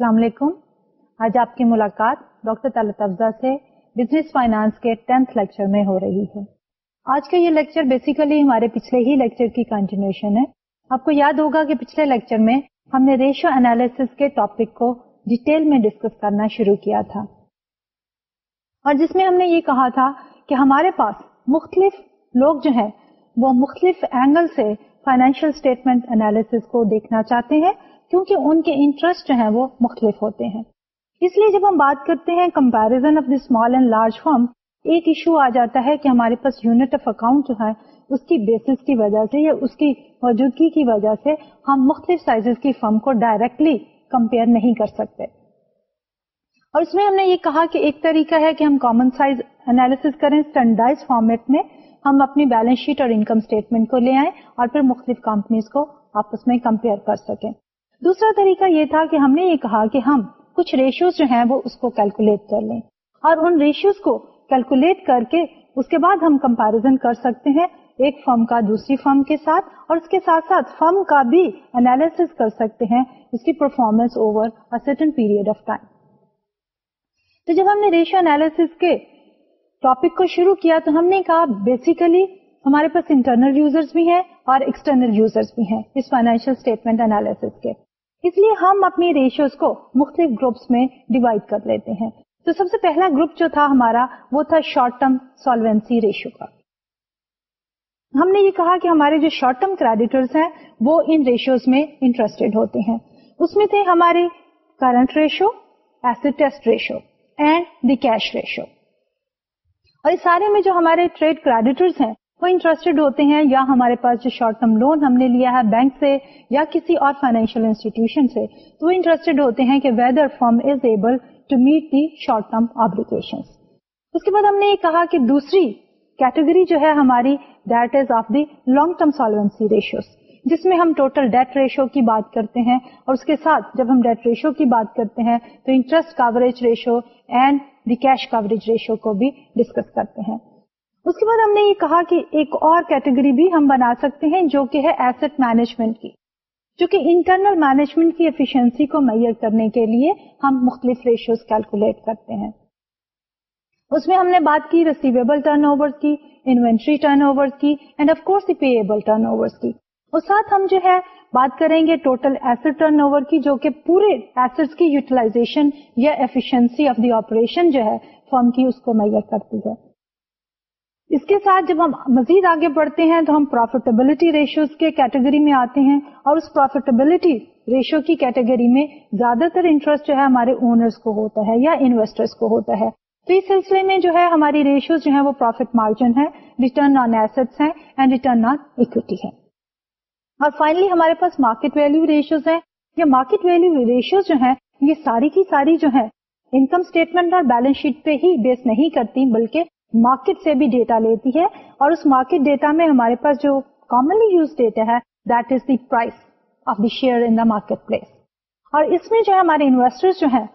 السلام علیکم۔ آج آپ کی ملاقات ڈاکٹر طلعت افزا سے بزنس فائنانس کے ٹینتھ لیکچر میں ہو رہی ہے۔ آج کا یہ لیکچر بیسیکلی ہمارے پچھلے ہی لیکچر کی کنٹینیوشن ہے۔ آپ کو یاد ہوگا کہ پچھلے لیکچر میں ہم نے ریشو انالیس کے ٹاپک کو ڈیٹیل میں ڈسکس کرنا شروع کیا تھا۔ اور جس میں ہم نے یہ کہا تھا کہ ہمارے پاس مختلف لوگ جو ہیں وہ مختلف اینگل سے فائنینشیل اسٹیٹمنٹ انالیس کو دیکھنا چاہتے ہیں۔ کیونکہ ان کے انٹرسٹ جو ہیں وہ مختلف ہوتے ہیں۔ اس لیے جب ہم بات کرتے ہیں comparison of the small and large firm ایک ایشو آ جاتا ہے کہ ہمارے پاس یونٹ آف اکاؤنٹ جو ہے، اس کی بیسس کی وجہ سے یا اس کی موجودگی کی وجہ سے ہم مختلف سائز کی فرم کو ڈائریکٹلی کمپیئر نہیں کر سکتے۔ اور اس میں ہم نے یہ کہا کہ ایک طریقہ ہے کہ ہم کامن سائز انالیس کریں اسٹینڈرڈائز فارمیٹ میں، ہم اپنی بیلنس شیٹ اور انکم اسٹیٹمنٹ کو لے آئیں اور پھر مختلف کمپنیز کو آپس میں کمپیئر کر سکیں۔ دوسرا طریقہ یہ تھا کہ ہم نے یہ کہا کہ ہم کچھ ریشوز جو ہیں وہ اس کو کیلکولیٹ کر لیں۔ اور ان ریشوز کو کیلکولیٹ کر کے اس کے بعد ہم کمپیرزن کر سکتے ہیں ایک فرم کا دوسری فرم کے ساتھ اور اس کے ساتھ ساتھ فرم کا بھی انالیس کر سکتے ہیں اس کی performance over certain period of time تو جب ہم نے ریشو انالیس کے ٹاپک کو شروع کیا تو ہم نے کہا بیسیکلی ہمارے پاس انٹرنل یوزرز بھی ہیں اور ایکسٹرنل یوزرز بھی ہیں اس فائنینشیل اسٹیٹمنٹ انالیس کے۔ اس لیے ہم اپنی ریشوز کو مختلف گروپس میں ڈیوائڈ کر لیتے ہیں۔ تو سب سے پہلا گروپ جو تھا ہمارا وہ تھا شارٹ ٹرم سالوینسی ریشو کا۔ ہم نے یہ کہا کہ ہمارے جو شارٹ ٹرم کریڈیٹرز ہیں وہ ان ریشوز میں انٹرسٹیڈ ہوتے ہیں۔ اس میں تھے ہمارے current ratio acid test ratio and the cash ratio اور اس سارے میں جو ہمارے ٹریڈ کریڈیٹرز ہیں وہ انٹرسٹیڈ ہوتے ہیں یا ہمارے پاس جو شارٹ ٹرم لون ہم نے لیا ہے بینک سے یا کسی اور فائنینشیل انسٹیٹیوشن سے، تو وہ انٹرسٹیڈ ہوتے ہیں کہ whether firm is able to meet the short term obligation اس کے بعد ہم نے یہ کہا کہ دوسری کیٹیگری جو ہے ہماری that is of the long term solvency ratios جس میں ہم ٹوٹل ڈیٹ ریشو کی بات کرتے ہیں اور اس کے ساتھ جب ہم ڈیٹ ریشو کی بات کرتے ہیں تو interest coverage ratio and the cash coverage ratio کو بھی ڈسکس کرتے ہیں۔ اس کے بعد ہم نے یہ کہا کہ ایک اور کیٹیگری بھی ہم بنا سکتے ہیں جو کہ ہے ایسٹ مینجمنٹ کی، جو کہ انٹرنل مینجمنٹ کی ایفیشنسی کو میئر کرنے کے لیے ہم مختلف ریشوز کیلکولیٹ کرتے ہیں۔ اس میں ہم نے بات کی ریسیویبل ٹرن اوور کی انوینٹری ٹرن اوور کی and of course payable turnover کی۔ اور ساتھ ہم جو ہے بات کریں گے ٹوٹل ایسٹ ٹرن اوور کی، جو کہ پورے ایسٹ کی یوٹیلائزیشن یا ایفیشنسی آف دی آپریشن جو ہے، فرم کی اس کو میئر کرتی ہے۔ اس کے ساتھ جب ہم مزید آگے بڑھتے ہیں تو ہم پروفیٹیبلٹی ریشوز کے کیٹیگری میں آتے ہیں اور اس پروفیٹیبلٹی ریشو کی کیٹیگری میں زیادہ تر انٹرسٹ جو ہے ہمارے اونرس کو ہوتا ہے یا انویسٹرس کو ہوتا ہے۔ تو اس سلسلے میں جو ہے ہماری ریشوز جو ہے وہ پروفیٹ مارجن ہے ریٹرن آن ایسٹس ہیں اینڈ ریٹرن آن اکوٹی ہے اور فائنلی ہمارے پاس مارکیٹ ویلو ریشوز ہیں۔ یا مارکیٹ ویلو ریشوز جو ہیں، یہ ساری کی ساری جو ہے انکم اسٹیٹمنٹ اور بیلنس شیٹ پہ ہی بیس نہیں کرتی، بلکہ مارکیٹ سے بھی ڈیٹا لیتی ہے اور اس مارکیٹ ڈیٹا میں ہمارے پاس جو کامنلی یوز ڈیٹا ہے that is the price of the share in the marketplace اور اس میں جو ہے ہمارے انویسٹر جو ہیں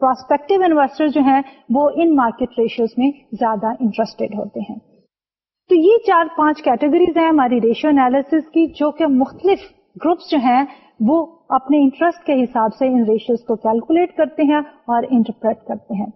پروسپیکٹو انویسٹر جو ہیں، وہ ان مارکیٹ ریشیوز میں زیادہ انٹرسٹیڈ ہوتے ہیں. تو یہ چار پانچ کیٹیگریز ہیں ہماری ریشو انالیس کی جو کہ مختلف گروپس جو ہیں، وہ اپنے انٹرسٹ کے حساب سے ان ریشیوز کو کیلکولیٹ کرتے ہیں اور انٹرپریٹ کرتے ہیں.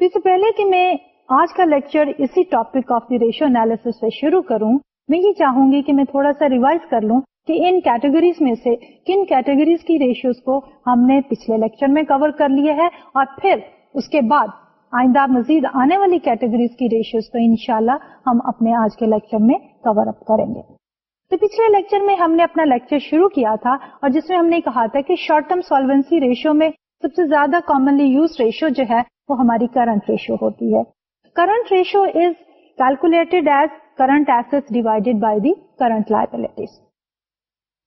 اس سے پہلے کہ میں آج کا لیکچر اسی topic of the ratio analysis سے شروع کروں، میں یہ چاہوں گی کہ میں تھوڑا سا ریوائز کر لوں کہ ان کیٹیگریز میں سے کن کیٹیگریز کی ریشیوز کو ہم نے پچھلے لیکچر میں کور کر لیا ہے اور پھر اس کے بعد آئندہ مزید آنے والی کیٹیگریز کی ریشیوز کو انشاءاللہ ہم اپنے آج کے لیکچر میں کور اپ کریں گے۔ تو پچھلے لیکچر میں ہم نے اپنا لیکچر شروع کیا تھا اور جس میں ہم نے کہا تھا کہ شارٹ ٹرم سالوینسی ریشو میں سب سے زیادہ کامنلی یوز ریشو جو ہے وہ ہماری کرنٹ ریشو ہوتی ہے۔ Current ratio is calculated as current asset divided by the current liabilities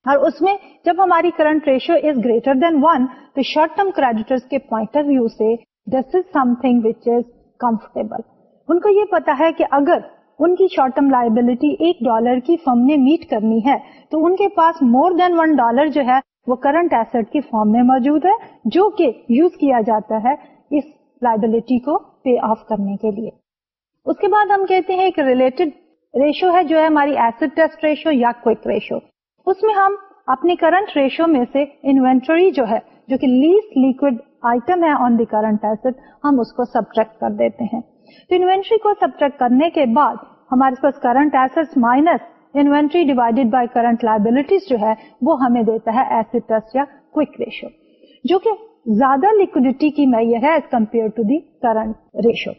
اور اس میں جب ہماری current ratio is greater than one تو شارٹ ٹرم کریڈیٹر کے پوائنٹ آف ویو سے this is some thing which is comfortable in کو یہ پتا ہے کہ اگر ان کی شارٹ ٹرم لائبلٹی ایک ڈالر کی فرم نے میٹ کرنی ہے، تو ان کے پاس مور دین ون ڈالر جو ہے، وہ کرنٹ ایسٹ کی فارم میں موجود ہے، جو کہ یوز کیا جاتا ہے اس لائبلٹی کو پے آف کرنے کے لیے۔ اس کے بعد ہم کہتے ہیں ایک ریلیٹڈ ریشو ہے جو ہے ہماری ایسڈ ٹیسٹ ریشو یا کوئک ریشو اس میں ہم اپنی کرنٹ ریشو میں سے انوینٹری جو ہے، جو کہ لیسٹ لیکوڈ آئٹم ہے آن دی کرنٹ ایسٹ ہم اس کو سبٹریکٹ کر دیتے ہیں۔ تو انوینٹری کو سبٹریکٹ کرنے کے بعد ہمارے پاس current asset minus inventory divided by current liabilities جو ہے، وہ ہمیں دیتا ہے ایسڈ یا کوک ریشو جو کہ زیادہ لکوڈیٹی کی میئر ہے as compare to the current ratio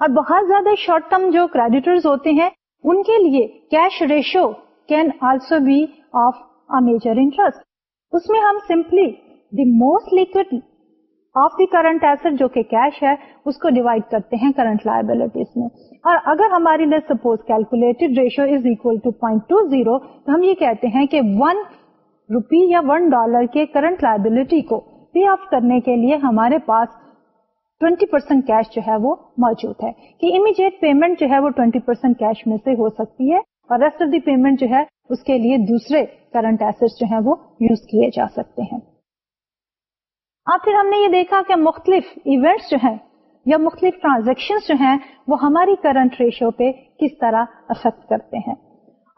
اور بہت زیادہ شارٹ ٹرم جو کریڈیٹر ہوتے ہیں، ان کے لیے cash ratio can also be of a major interest اس میں ہم simply the most liquid of the current asset جو کہ کیش ہے، اس کو ڈیوائڈ کرتے ہیں کرنٹ لائبلٹیز میں. اور اگر ہماری لیے suppose calculated ratio is equal to point two zero تو ہم یہ کہتے ہیں کہ ون روپی یا ون ڈالر کے کرنٹ لائبلٹی کو پے آف کرنے کے لیے ہمارے پاس ٹوینٹی پرسینٹ کیش جو ہے وہ موجود ہے۔ کہ امیڈیٹ پیمنٹ جو ہے وہ ٹوینٹی پرسینٹ کیش میں سے ہو سکتی ہے اور ریسٹ آف دی پیمنٹ جو ہے اس کے لیے دوسرے کرنٹ ایسٹ جو ہیں وہ یوز کیے جا سکتے ہیں۔ اور پھر ہم نے یہ دیکھا کہ مختلف ایونٹس جو ہیں یا مختلف ٹرانزیکشن جو ہیں وہ ہماری کرنٹ ریشو پہ کس طرح افیکٹ کرتے ہیں۔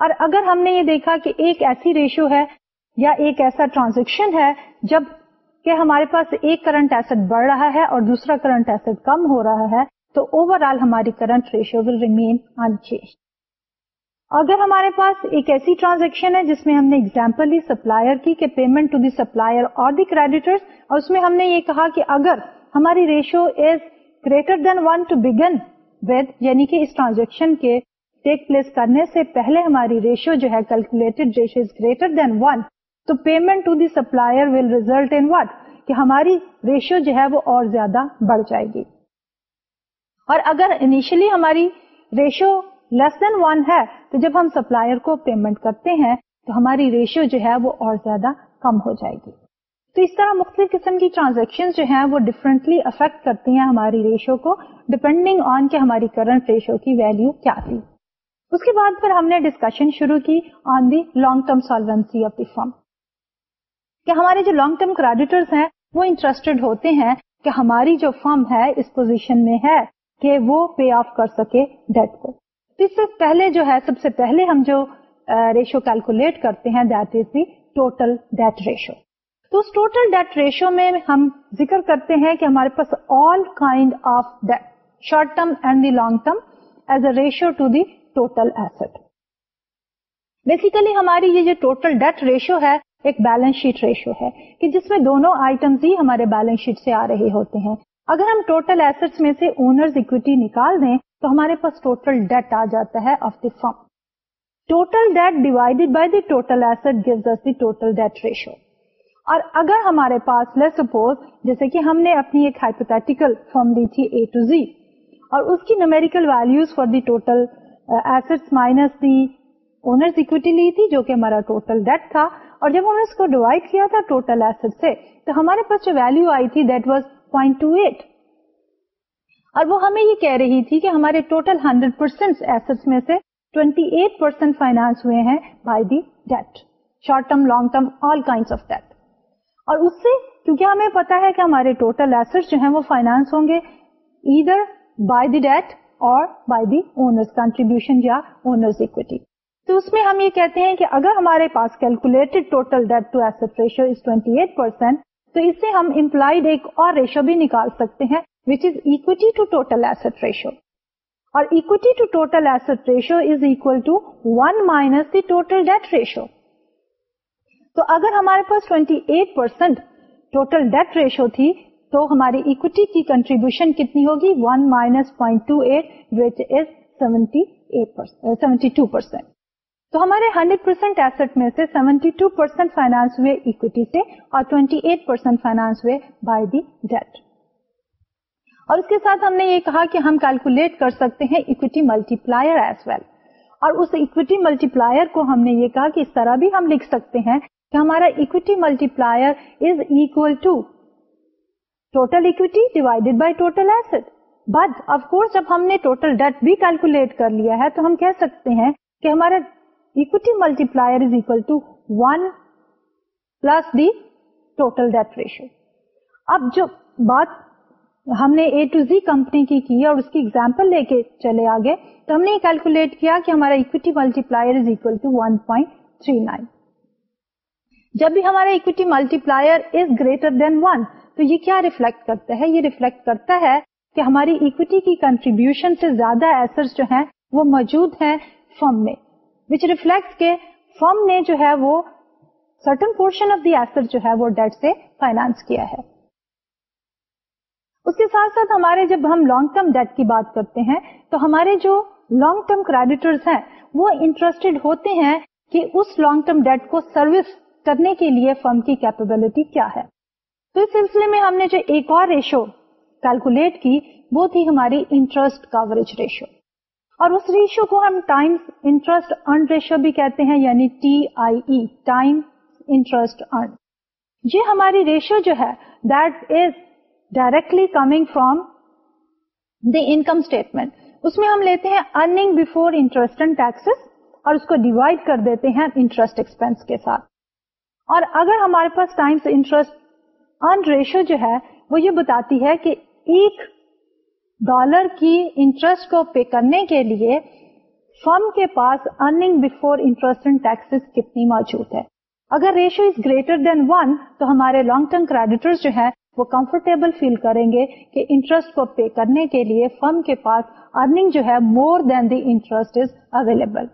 اور اگر ہم نے یہ دیکھا کہ ایک ایسی ریشو ہے یا ایک ایسا ٹرانزیکشن ہے جب کہ ہمارے پاس ایک کرنٹ ایسٹ بڑھ رہا ہے اور دوسرا کرنٹ ایسٹ کم ہو رہا ہے، تو اوور آل ہماری current ratio will remain unchanged اگر ہمارے پاس ایک ایسی ٹرانزیکشن ہے جس میں ہم نے اگزامپل لی سپلائر کی، کہ پیمنٹ ٹو دی سپلائر اور دی کریڈیٹر اور اس میں ہم نے یہ کہا کہ اگر ہماری ratio is greater than one to begin with یعنی کہ اس ٹرانزیکشن کے ٹیک پلیس کرنے سے پہلے ہماری ریشو جو ہے calculated ratio is greater than one تو payment to the supplier will result in what کہ ہماری ریشو جو ہے وہ اور زیادہ بڑھ جائے گی۔ اور اگر انیشلی ہماری ریشو لیس دین ون ہے، تو جب ہم سپلائر کو پیمنٹ کرتے ہیں، تو ہماری ریشیو جو ہے وہ اور زیادہ کم ہو جائے گی۔ تو اس طرح مختلف قسم کی ٹرانزیکشن جو ہیں، وہ ڈفرینٹلی افیکٹ کرتی ہیں ہماری ریشو کو ڈپینڈنگ آن کہ ہماری کرنٹ ریشو کی ویلو کیا تھی۔ اس کے بعد پھر ہم نے ڈسکشن شروع کی on the long term solvency of the firm کہ ہمارے جو لانگ ٹرم کریڈیٹر ہیں، وہ انٹرسٹیڈ ہوتے ہیں کہ ہماری جو فرم ہے، اس پوزیشن میں ہے کہ وہ پے آف کر سکے ڈیٹ کو۔ اس سے پہلے جو ہے، سب سے پہلے ہم جو ریشو کیلکولیٹ کرتے ہیں that is the total debt ratio تو اس ٹوٹل ڈیٹ ریشو میں ہم ذکر کرتے ہیں کہ ہمارے پاس all kind of debt short term and the long term as a ratio to the total asset basically ہماری یہ جو ٹوٹل ڈیٹ ریشو ہے ایک بیلنس شیٹ ریشو ہے کہ جس میں دونوں آئٹمس ہی ہمارے بیلنس شیٹ سے آ رہے ہوتے ہیں۔ اگر ہم ٹوٹل ایسٹ میں سے اونرز اکویٹی نکال دیں تو ہمارے پاس ٹوٹل ڈیٹ آ جاتا ہے of the firm total debt divided by the total asset gives us the total debt ratio اور اگر ہمارے پاس لیٹ سپوز جیسے کہ ہم نے اپنی ایک ہائپوتھیٹیکل فارم لی تھی اے ٹو زی اور اس کی numerical values for the total asset minus the owners equity لی تھی جو کہ ہمارا ٹوٹل ڈیٹ تھا اور جب ہم نے اس کو ڈیوائڈ کیا تھا ٹوٹل ایسٹ سے تو ہمارے پاس جو ویلو آئی تھی that was point two eight اور وہ ہمیں یہ کہہ رہی تھی کہ ہمارے ٹوٹل ہنڈریڈ پرسینٹ ایسٹ میں سے ٹوینٹی ایٹ پرسینٹ فائنانس ہوئے ہیں by the debt short term long term all kind of debt اور اس سے کیونکہ ہمیں پتا ہے کہ ہمارے ٹوٹل ایسٹ جو ہیں وہ فائنانس ہوں گے ادھر بائی دی ڈیٹ اور بائی دی اونرز کنٹریبیوشن یا اونرز اکویٹی تو اس میں ہم یہ کہتے ہیں کہ اگر ہمارے پاس calculated total debt to asset ratio is twenty eight percent تو اس سے ہم امپلائڈ ایک اور ریشو بھی نکال سکتے ہیں which is equity to total asset ratio اور equity to total asset ratio is equal to one minus the total debt ratio تو اگر ہمارے پاس 28 پرسینٹ ٹوٹل ڈیٹ ریشو تھی، تو ہماری اکوٹی کی کنٹریبیوشن کتنی ہوگی؟ One minus point two eight which is seventy two percent تو ہمارے 100% پرسینٹ ایسٹ میں سے 72 پرسینٹ فائنانس ہوئے اکوٹی سے اور 28% پرسینٹ فائنانس ہوئے بائی دی ڈیٹ اور اس کے ساتھ ہم نے یہ کہا کہ ہم کیلکولیٹ کر سکتے ہیں equity multiplier as well اور اس اکوٹی ملٹی پلائر کو ہم نے یہ کہا کہ اس طرح بھی ہم لکھ سکتے ہیں کہ ہمارا equity multiplier is equal to total equity divided by total asset but of course جب ہم نے ٹوٹل ڈیٹ بھی کیلکولیٹ کر لیا ہے تو ہم کہہ سکتے ہیں کہ ہمارا equity multiplier is equal to one plus the total debt ratio اب جو بات ہم نے اے ٹو زی کمپنی کی کی اور اس کی ایگزامپل لے کے چلے آگے، تو ہم نے یہ کیلکولیٹ کیا کہ ہمارا equity multiplier is equal to one point three nine جب بھی ہمارا equity multiplier is greater than one تو یہ کیا ریفلیکٹ کرتا ہے؟ یہ ریفلیکٹ کرتا ہے کہ ہماری اکوٹی کی کنٹریبیوشن سے زیادہ ایسٹ جو ہیں وہ موجود ہیں فرم میں۔ وچ ریفلیکٹ کے فرم نے جو ہے وہ certain portion of the asset جو ہے وہ ڈیٹ سے فائنانس کیا ہے اس کے ساتھ ساتھ ہمارے جب ہم لانگ ٹرم ڈیٹ کی بات کرتے ہیں تو ہمارے جو لانگ ٹرم کریڈیٹرز ہیں وہ انٹرسٹیڈ ہوتے ہیں کہ اس لانگ ٹرم ڈیٹ کو سروس کرنے کے لیے فرم کی کیپبلٹی کیا ہے تو اس سلسلے میں ہم نے جو ایک اور ریشو کیلکولیٹ کی وہ تھی ہماری انٹرسٹ کوریج ریشو اور اس ریشو کو ہم ٹائم انٹرسٹ ارن ریشو بھی کہتے ہیں یعنی T I E time interest earn. یہ ہماری ریشو جو ہے that is directly coming from the income statement اس میں ہم لیتے ہیں earning before interest and taxes اور اس کو ڈیوائڈ کر دیتے ہیں انٹرسٹ ایکسپینس کے ساتھ۔ اور اگر ہمارے پاس ٹائمس انٹرسٹ ارن ریشو جو ہے، وہ یہ بتاتی ہے کہ ایک ڈالر کی انٹرسٹ کو پے کرنے کے لیے فرم کے پاس earning before interest and taxes کتنی موجود ہے۔ اگر ratio is greater than one تو ہمارے لانگ ٹرم کریڈیٹر جو ہے وہ کمفرٹیبل فیل کریں گے کہ انٹرسٹ کو پے کرنے کے لیے فرم کے پاس ارننگ جو ہے مور دین دی انٹرسٹ از اویلیبل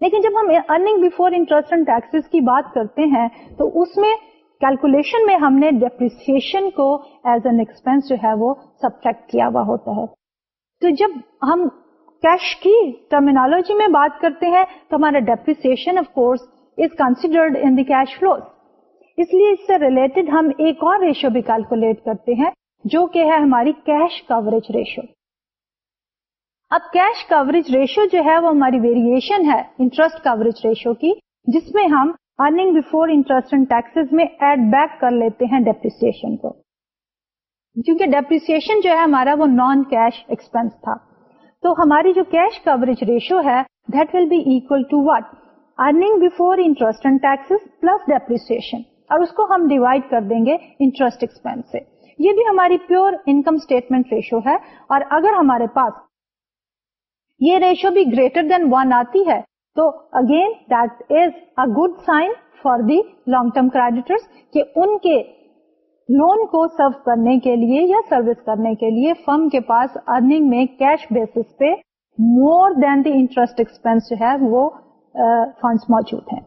لیکن جب ہم earning before interest and taxes کی بات کرتے ہیں، تو اس میں کیلکولیشن میں ہم نے ڈیپریسن کو ایز این ایکسپینس جو ہے وہ سبٹریکٹ کیا ہوا ہوتا ہے۔ تو جب ہم کیش کی ٹرمینالوجی میں بات کرتے ہیں تو ہمارا depreciation of course is considered in the cash flows اس لیے اس سے ریلیٹڈ ہم ایک اور ریشو بھی کیلکولیٹ کرتے ہیں جو کہ ہے ہماری کیش کوریج ریشو اب کیش کوریج ریشو جو ہے وہ ہماری ویریشن ہے انٹرسٹ کوریج ریشو کی، جس میں ہم earning before interest and taxes میں ایڈ بیک کر لیتے ہیں ڈیپریسن کو۔ کیونکہ ڈیپریسن جو ہے ہمارا وہ نان کیش ایکسپینس تھا۔ تو ہماری جو کیش کوریج ریشو ہے that will be equal to what earning before interest and taxes plus depreciation اور اس کو ہم ڈیوائڈ کر دیں گے انٹرسٹ ایکسپینس سے۔ یہ بھی ہماری پیور انکم اسٹیٹمنٹ ریشو ہے۔ اور اگر ہمارے پاس یہ ریشو بھی گریٹر دین ون آتی ہے تو again that is a good sign for the long term creditor کہ ان کے لون کو سرو کرنے کے لیے یا سروس کرنے کے لیے فرم کے پاس ارننگ میں کیش بیسس پہ more then the interest expense جو ہے وہ uh, فنڈس موجود ہیں۔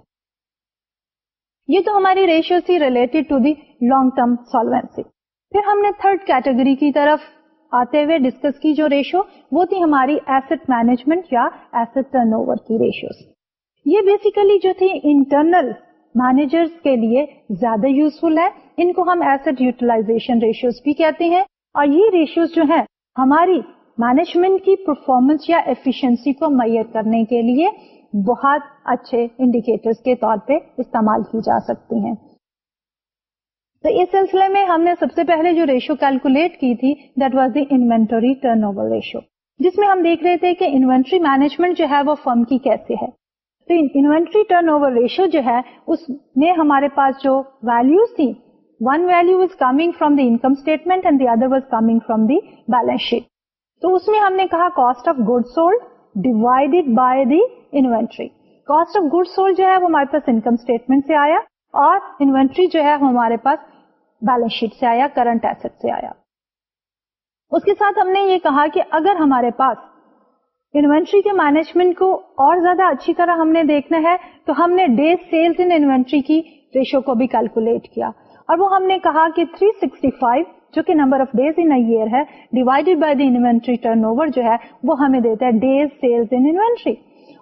یہ تو ہماری ریشیو تھی related to the long term solvency پھر ہم نے تھرڈ کیٹیگری کی طرف آتے ہوئے ڈسکس کی جو ریشو وہ تھی ہماری ایسٹ مینجمنٹ یا ایسٹ ٹرن اوور کی ریشیوز یہ بیسیکلی جو تھی انٹرنل مینیجر کے لیے زیادہ یوزفل ہے. ان کو ہم ایسٹ یوٹیلائزیشن ریشیوز بھی کہتے ہیں. اور یہ ریشیوز جو ہیں ہماری مینجمنٹ کی پرفارمنس یا ایفیشنسی کو میئر کرنے کے لیے بہت اچھے انڈیکیٹرز کے طور پہ استعمال کی جا سکتی ہیں. تو اس سلسلے میں ہم نے سب سے پہلے جو ریشو کیلکولیٹ کی تھی that was the inventory turnover ratio جس میں ہم دیکھ رہے تھے کہ انوینٹری مینجمنٹ جو ہے وہ فرم کی کیسے ہے. تو انوینٹری ٹرن اوور ریشو جو ہے، اس میں ہمارے پاس جو ویلوز تھی one value is coming from the income statement and the other was coming from the balance sheet تو اس میں ہم نے کہا cost of good sold divided by the inventory cost of good sold جو ہے وہ ہمارے پاس انکم اسٹیٹمنٹ سے آیا اور انوینٹری جو ہے ہمارے پاس بیلنس شیٹ سے آیا، کرنٹ ایسٹ سے آیا۔ اس کے ساتھ ہم نے یہ کہا کہ اگر ہمارے پاس انوینٹری کے مینجمنٹ کو اور زیادہ اچھی طرح ہم نے دیکھنا ہے، تو ہم نے ڈیز سیلز ان انوینٹری کی ریشو کو بھی کیلکولیٹ کیا۔ اور وہ ہم نے کہا کہ 365 جو کہ number of days in year ہے، divided by the inventory turnover جو ہے، وہ ہمیں دیتا ہے ڈیز سیلز ان انوینٹری۔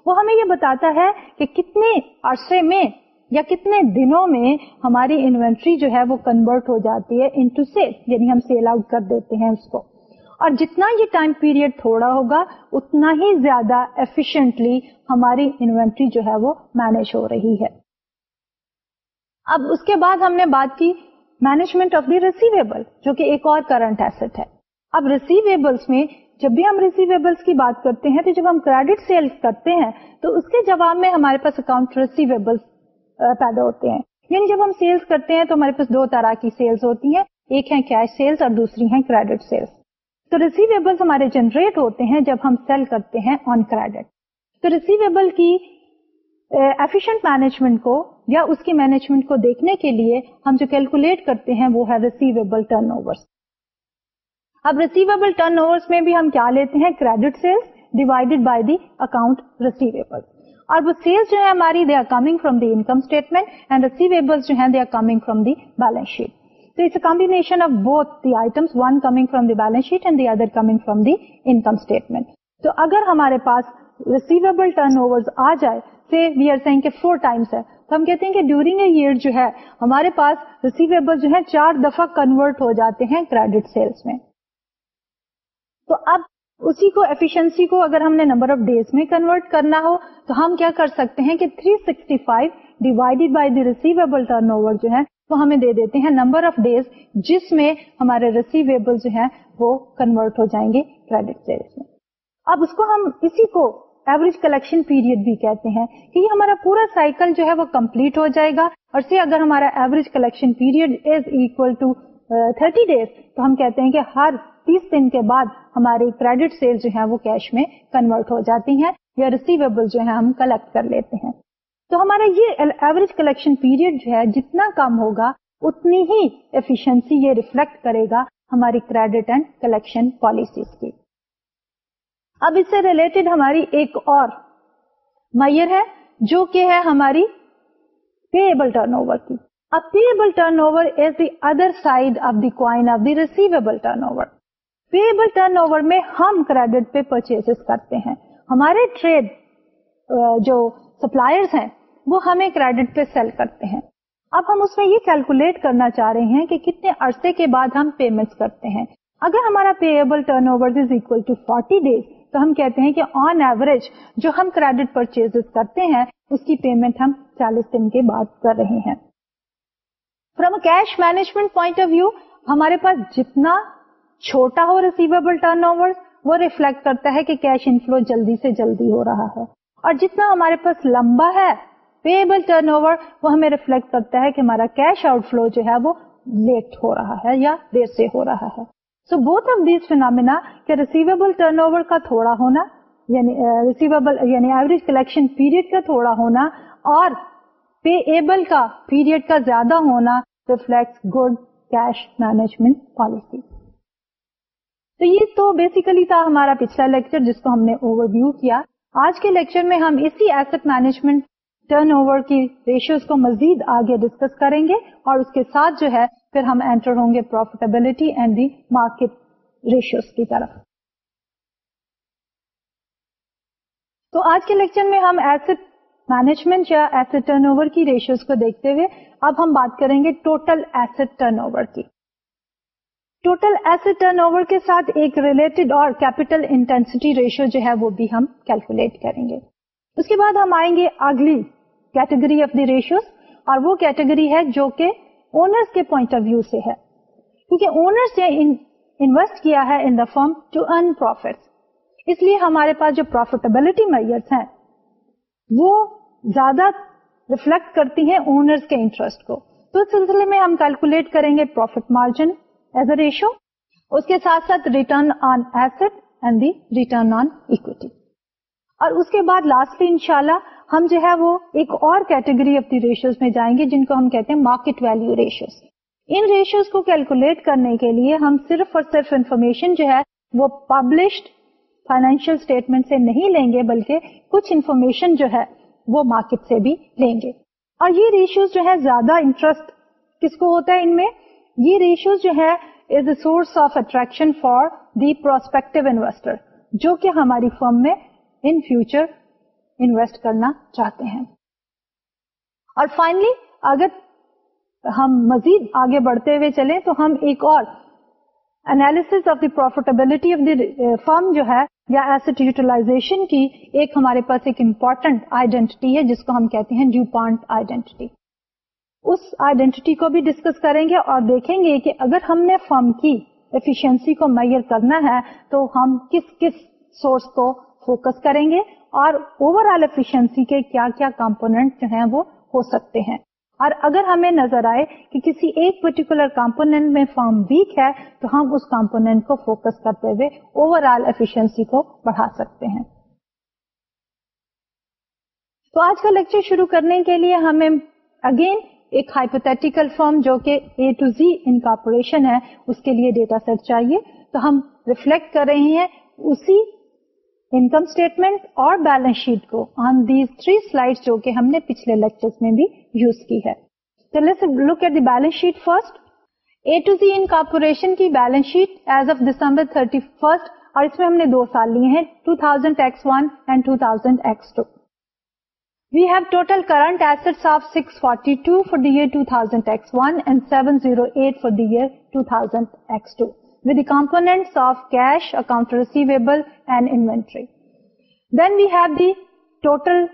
وہ ہمیں یہ بتاتا ہے کہ کتنے عرصے میں یا کتنے دنوں میں ہماری انوینٹری جو ہے وہ کنورٹ ہو جاتی ہے انٹو سیل یعنی ہم سیل آؤٹ کر دیتے ہیں اس کو۔ اور جتنا یہ ٹائم پیریڈ تھوڑا ہوگا، اتنا ہی زیادہ ایفیشنٹلی ہماری انوینٹری جو ہے وہ مینج ہو رہی ہے۔ اب اس کے بعد ہم نے بات کی مینجمنٹ آف دی ریسیویبل جو کہ ایک اور کرنٹ ایسٹ ہے۔ اب ریسیویبلس میں جب بھی ہم ریسیویبلس کی بات کرتے ہیں تو جب ہم کریڈٹ سیلس کرتے ہیں، تو اس کے جواب میں ہمارے پاس اکاؤنٹ ریسیویبلس پیدا ہوتے ہیں۔ یعنی جب ہم سیلس کرتے ہیں تو ہمارے پاس دو طرح کی سیلس ہوتی ہیں، ایک ہے کیش سیلس اور دوسری ہیں کریڈٹ سیلس تو ریسیویبلس ہمارے جنریٹ ہوتے ہیں جب ہم سیل کرتے ہیں آن کریڈٹ تو ریسیویبل کی ایفیشنٹ مینجمنٹ کو یا اس کی مینجمنٹ کو دیکھنے کے لیے ہم جو کیلکولیٹ کرتے ہیں وہ ہے ریسیویبل ٹرن اوور اب ریسیویبل ٹرن اوور میں بھی ہم کیا لیتے ہیں؟ Credit sales divided by the account receivable اور وہ سیلس جو ہے ہماری they are coming from the income statement and receivable جو ہے they are coming from the balance sheet تو it's combination of both the items one coming from the balance sheet and the other coming from the income statement تو اگر ہمارے پاس receivable turnover آ جائے سے we are saying four times ہے، تو ہم کہتے ہیں کہ ڈیورنگ اے ایئر جو ہے، ہمارے پاس ریسیویبل جو ہے چار دفعہ کنورٹ ہو جاتے ہیں کریڈٹ سیلس میں. تو اب اسی کو ایفیشنسی کو اگر ہم نے نمبر آف ڈیز میں کنورٹ کرنا ہو، تو ہم کیا کر سکتے ہیں کہ 365 divided by the receivable turnover جو ہے، وہ ہمیں دے دیتے ہیں نمبر آف ڈیز جس میں ہمارے ریسیویبل جو ہے وہ کنورٹ ہو جائیں گے کریڈٹ سیلس میں اب اس کو ہم اسی کو ایوریج کلیکشن پیریڈ بھی کہتے ہیں کہ یہ ہمارا پورا سائیکل جو ہے، وہ کمپلیٹ ہو جائے گا۔ اور سے اگر ہمارا average collection period is equal to thirty days تو ہم کہتے ہیں کہ ہر تیس دن کے بعد ہماری کریڈٹ سیل جو ہے وہ کیش میں کنورٹ ہو جاتی ہیں یا ریسیویبل جو ہے ہم کلیکٹ کر لیتے ہیں۔ تو ہمارا یہ ایوریج کلیکشن پیریڈ جو ہے جتنا کم ہوگا، اتنی ہی ایفیشنسی یہ ریفلیکٹ کرے گا ہماری کریڈٹ اینڈ کلیکشن پالیسیز کی۔ اب اس سے ریلیٹڈ ہماری ایک اور میئر ہے جو کہ ہے ہماری پے ایبل ٹرن اوور کی۔ اب payable turnover is the other side of the coin of the receivable turnover payable turnover میں ہم کریڈٹ پہ پرچیز کرتے ہیں۔ ہمارے ٹریڈ جو سپلائرس ہیں، وہ ہمیں کریڈٹ پہ سیل کرتے ہیں۔ اب ہم اس میں یہ کیلکولیٹ کرنا چاہ رہے ہیں کہ کتنے عرصے کے بعد ہم پیمنٹ کرتے ہیں۔ اگر ہمارا payable turnover is equal to forty days تو ہم کہتے ہیں کہ آن ایوریج جو ہم کریڈٹ پرچیز کرتے ہیں، اس کی پیمنٹ ہم چالیس دن کے بعد کر رہے ہیں۔ From cash management point of view ہمارے پاس جتنا چھوٹا ہو ریسیویبل ٹرن اوور وہ ریفلیکٹ کرتا ہے کہ کیش انفلو جلدی سے جلدی ہو رہا ہے۔ اور جتنا ہمارے پاس لمبا ہے پیبل ٹرن اوور وہ ہمیں ریفلیکٹ کرتا ہے کہ ہمارا کیش آؤٹ فلو جو ہے وہ لیٹ ہو رہا ہے یا دیر سے ہو رہا ہے۔ So both of these phenomena کہ ریسیویبل ٹرن اوور کا تھوڑا ہونا یعنی ریسیویبل یعنی ایوریج کلیکشن پیریڈ کا تھوڑا ہونا اور پے ایبل کا پیریڈ کا زیادہ ہونا reflect good cash management policy تو یہ تو بیسیکلی تھا ہمارا پچھلا لیکچر جس کو ہم نے اوور ویو کیا۔ آج کے لیکچر میں ہم اسی ایسٹ مینجمنٹ ٹرن اوور کی ریشیوز کو مزید آگے ڈسکس کریں گے اور اس کے ساتھ جو ہے پھر ہم انٹر ہوں گے profitability and the market ratios کی طرف۔ تو آج کے لیکچر میں ہم ایسٹ مینجمنٹ یا ایسٹ ٹرن اوور کی ریشیوز کو دیکھتے ہوئے اب ہم بات کریں گے ٹوٹل ایسٹ ٹرن اوور کی۔ ٹوٹل ایسٹ ٹرن اوور کے ساتھ ایک ریلیٹڈ اور کیپیٹل انٹینسٹی ریشیو جو ہے وہ بھی ہم کیلکولیٹ کریں گے۔ اس کے بعد ہم آئیں گے اگلی کیٹیگری آف دی ریشیوز اور وہ کیٹیگری ہے جو کہ اونرس کے پوائنٹ آف ویو سے ہے۔ کیونکہ اونرس نے انویسٹ کیا ہے in the firm to earn profit اس لیے ہمارے پاس جو پروفیٹیبلٹی میئرس ہیں وہ زیادہ ریفلیکٹ کرتی ہیں اونرس کے انٹرسٹ کو۔ تو اس سلسلے میں ہم کیلکولیٹ کریں گے profit margin as a ratio اس کے ساتھ ساتھ return on asset and the return on equity اور اس کے بعد لاسٹلی انشاءاللہ ہم جو ہے وہ ایک اور کیٹیگری آف دی ریشوز میں جائیں گے جن کو ہم کہتے ہیں مارکیٹ ویلو ریشوز ان ریشوز کو کیلکولیٹ کرنے کے لیے ہم صرف اور صرف انفارمیشن جو ہے وہ پبلشڈ فائنینشیل اسٹیٹمنٹ سے نہیں لیں گے، بلکہ کچھ انفارمیشن جو ہے وہ مارکیٹ سے بھی لیں گے۔ اور یہ ریشوز جو ہے زیادہ انٹرسٹ کس کو ہوتا ہے ان میں؟ یہ ریشوز جو ہے is a source of attraction for the prospective investor جو کہ ہماری فرم میں ان فیوچر انویسٹ کرنا چاہتے ہیں. اور فائنلی اگر ہم مزید آگے بڑھتے ہوئے چلیں تو ہم ایک اور analysis of the profitability of the firm جو ہے یا ایسٹ یوٹیلائزیشن کی ایک ہمارے پاس ایک امپورٹنٹ آئیڈینٹی ہے جس کو ہم کہتے ہیں ڈیو پانٹ آئیڈینٹی اس آئیڈینٹی کو بھی ڈسکس کریں گے اور دیکھیں گے کہ اگر ہم نے فرم کی ایفیشنسی کو میئر کرنا ہے تو ہم کس کس سورس کو فوکس کریں گے اور اوور آل ایفیشنسی کے کیا کیا کمپونیٹ جو ہیں وہ ہو سکتے ہیں۔ اور اگر ہمیں نظر آئے کہ کسی ایک پرٹیکولر کمپونیٹ میں فارم ویک ہے تو ہم اس کمپونیٹ کو فوکس کرتے ہوئے اوور آل ایفیشنسی کو بڑھا سکتے ہیں۔ تو آج کا لیکچر شروع کرنے کے لیے ہمیں اگین ایک ہائپوتھیٹیکل فارم جو کہ اے ٹو زی انکارپوریشن ہے، اس کے لیے ڈیٹا سیٹ چاہیے۔ تو ہم ریفلیکٹ کر رہے ہیں اسی انکم اسٹیٹمنٹ اور بیلنس شیٹ کو آن دیز تھری سلائڈ جو کہ ہم نے پچھلے لیکچر میں بھی یوز کی ہے۔ Look at the balance sheet first A to Z incorporation کی balance sheet as of December thirty first اور اس میں ہم نے دو سال لیے ہیں 2000 X one and 2000 X two We have total current assets of 642 for the year 2000 X1 and 708 for the year 2000 X2 with the components of cash, account receivable and inventory. Then we have the total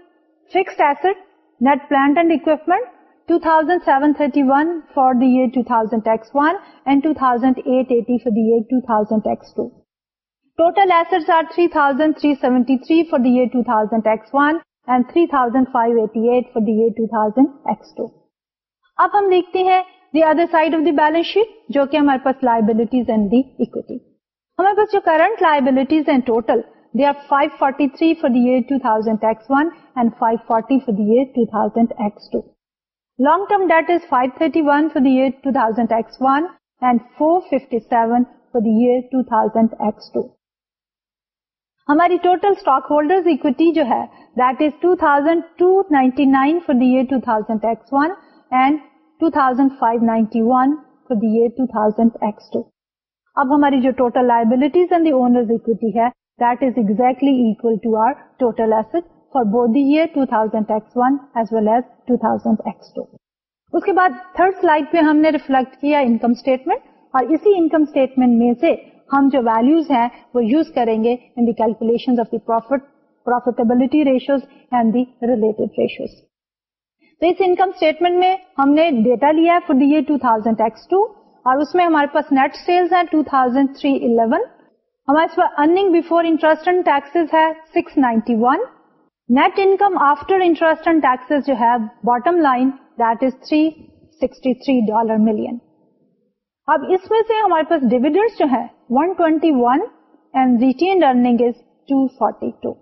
fixed asset, net plant and equipment 2731 for the year 2000 X1 and 2880 for the year 2000 X2. Total assets are 3373 for the year 2000 X1 and three thousand five eighty eight four the year two thousand X اب ہم دیکھتے ہیں the other side of the balance sheet جو کہ ہمارے پاس liabilities and the equity ہمارے پاس جو current liabilities and total they are five forty three four the year two thousand X one and five forty four the year two thousand X two long term debt is the year two thousand X one and seven the year two thousand X two ہماری total stock holder equity جو ہے that is two thousand the year two thousand X one and two thousand the year two thousand X two اب ہماری جو total liabilities and the owner equity ہے that is exactly equal to our total asset for both the year two thousand X one as well as two thousand X two اس کے بعد third slide پہ ہم نے reflect کیا income statement اور اسی income statement میں سے ہم جو ویلوز ہیں وہ یوز کریں گے in the calculation of the profit profitability ratios and the related ratios تو اس انکم اسٹیٹمنٹ میں ہم نے ڈیٹا لیا ہے for the year two thousand X two اور اس میں ہمارے پاس نیٹ سیلز ہیں ٹو تھاؤزینڈ تھری الیون ہمارے پاس earning before interest and taxes ہے six ninety one net income after interest and taxes جو ہے bottom line that is three sixty three dollar million اب اس میں سے ہمارے پاس ڈیویڈنڈ جو ہے 121 اینڈ ریٹینڈ ارننگ از 242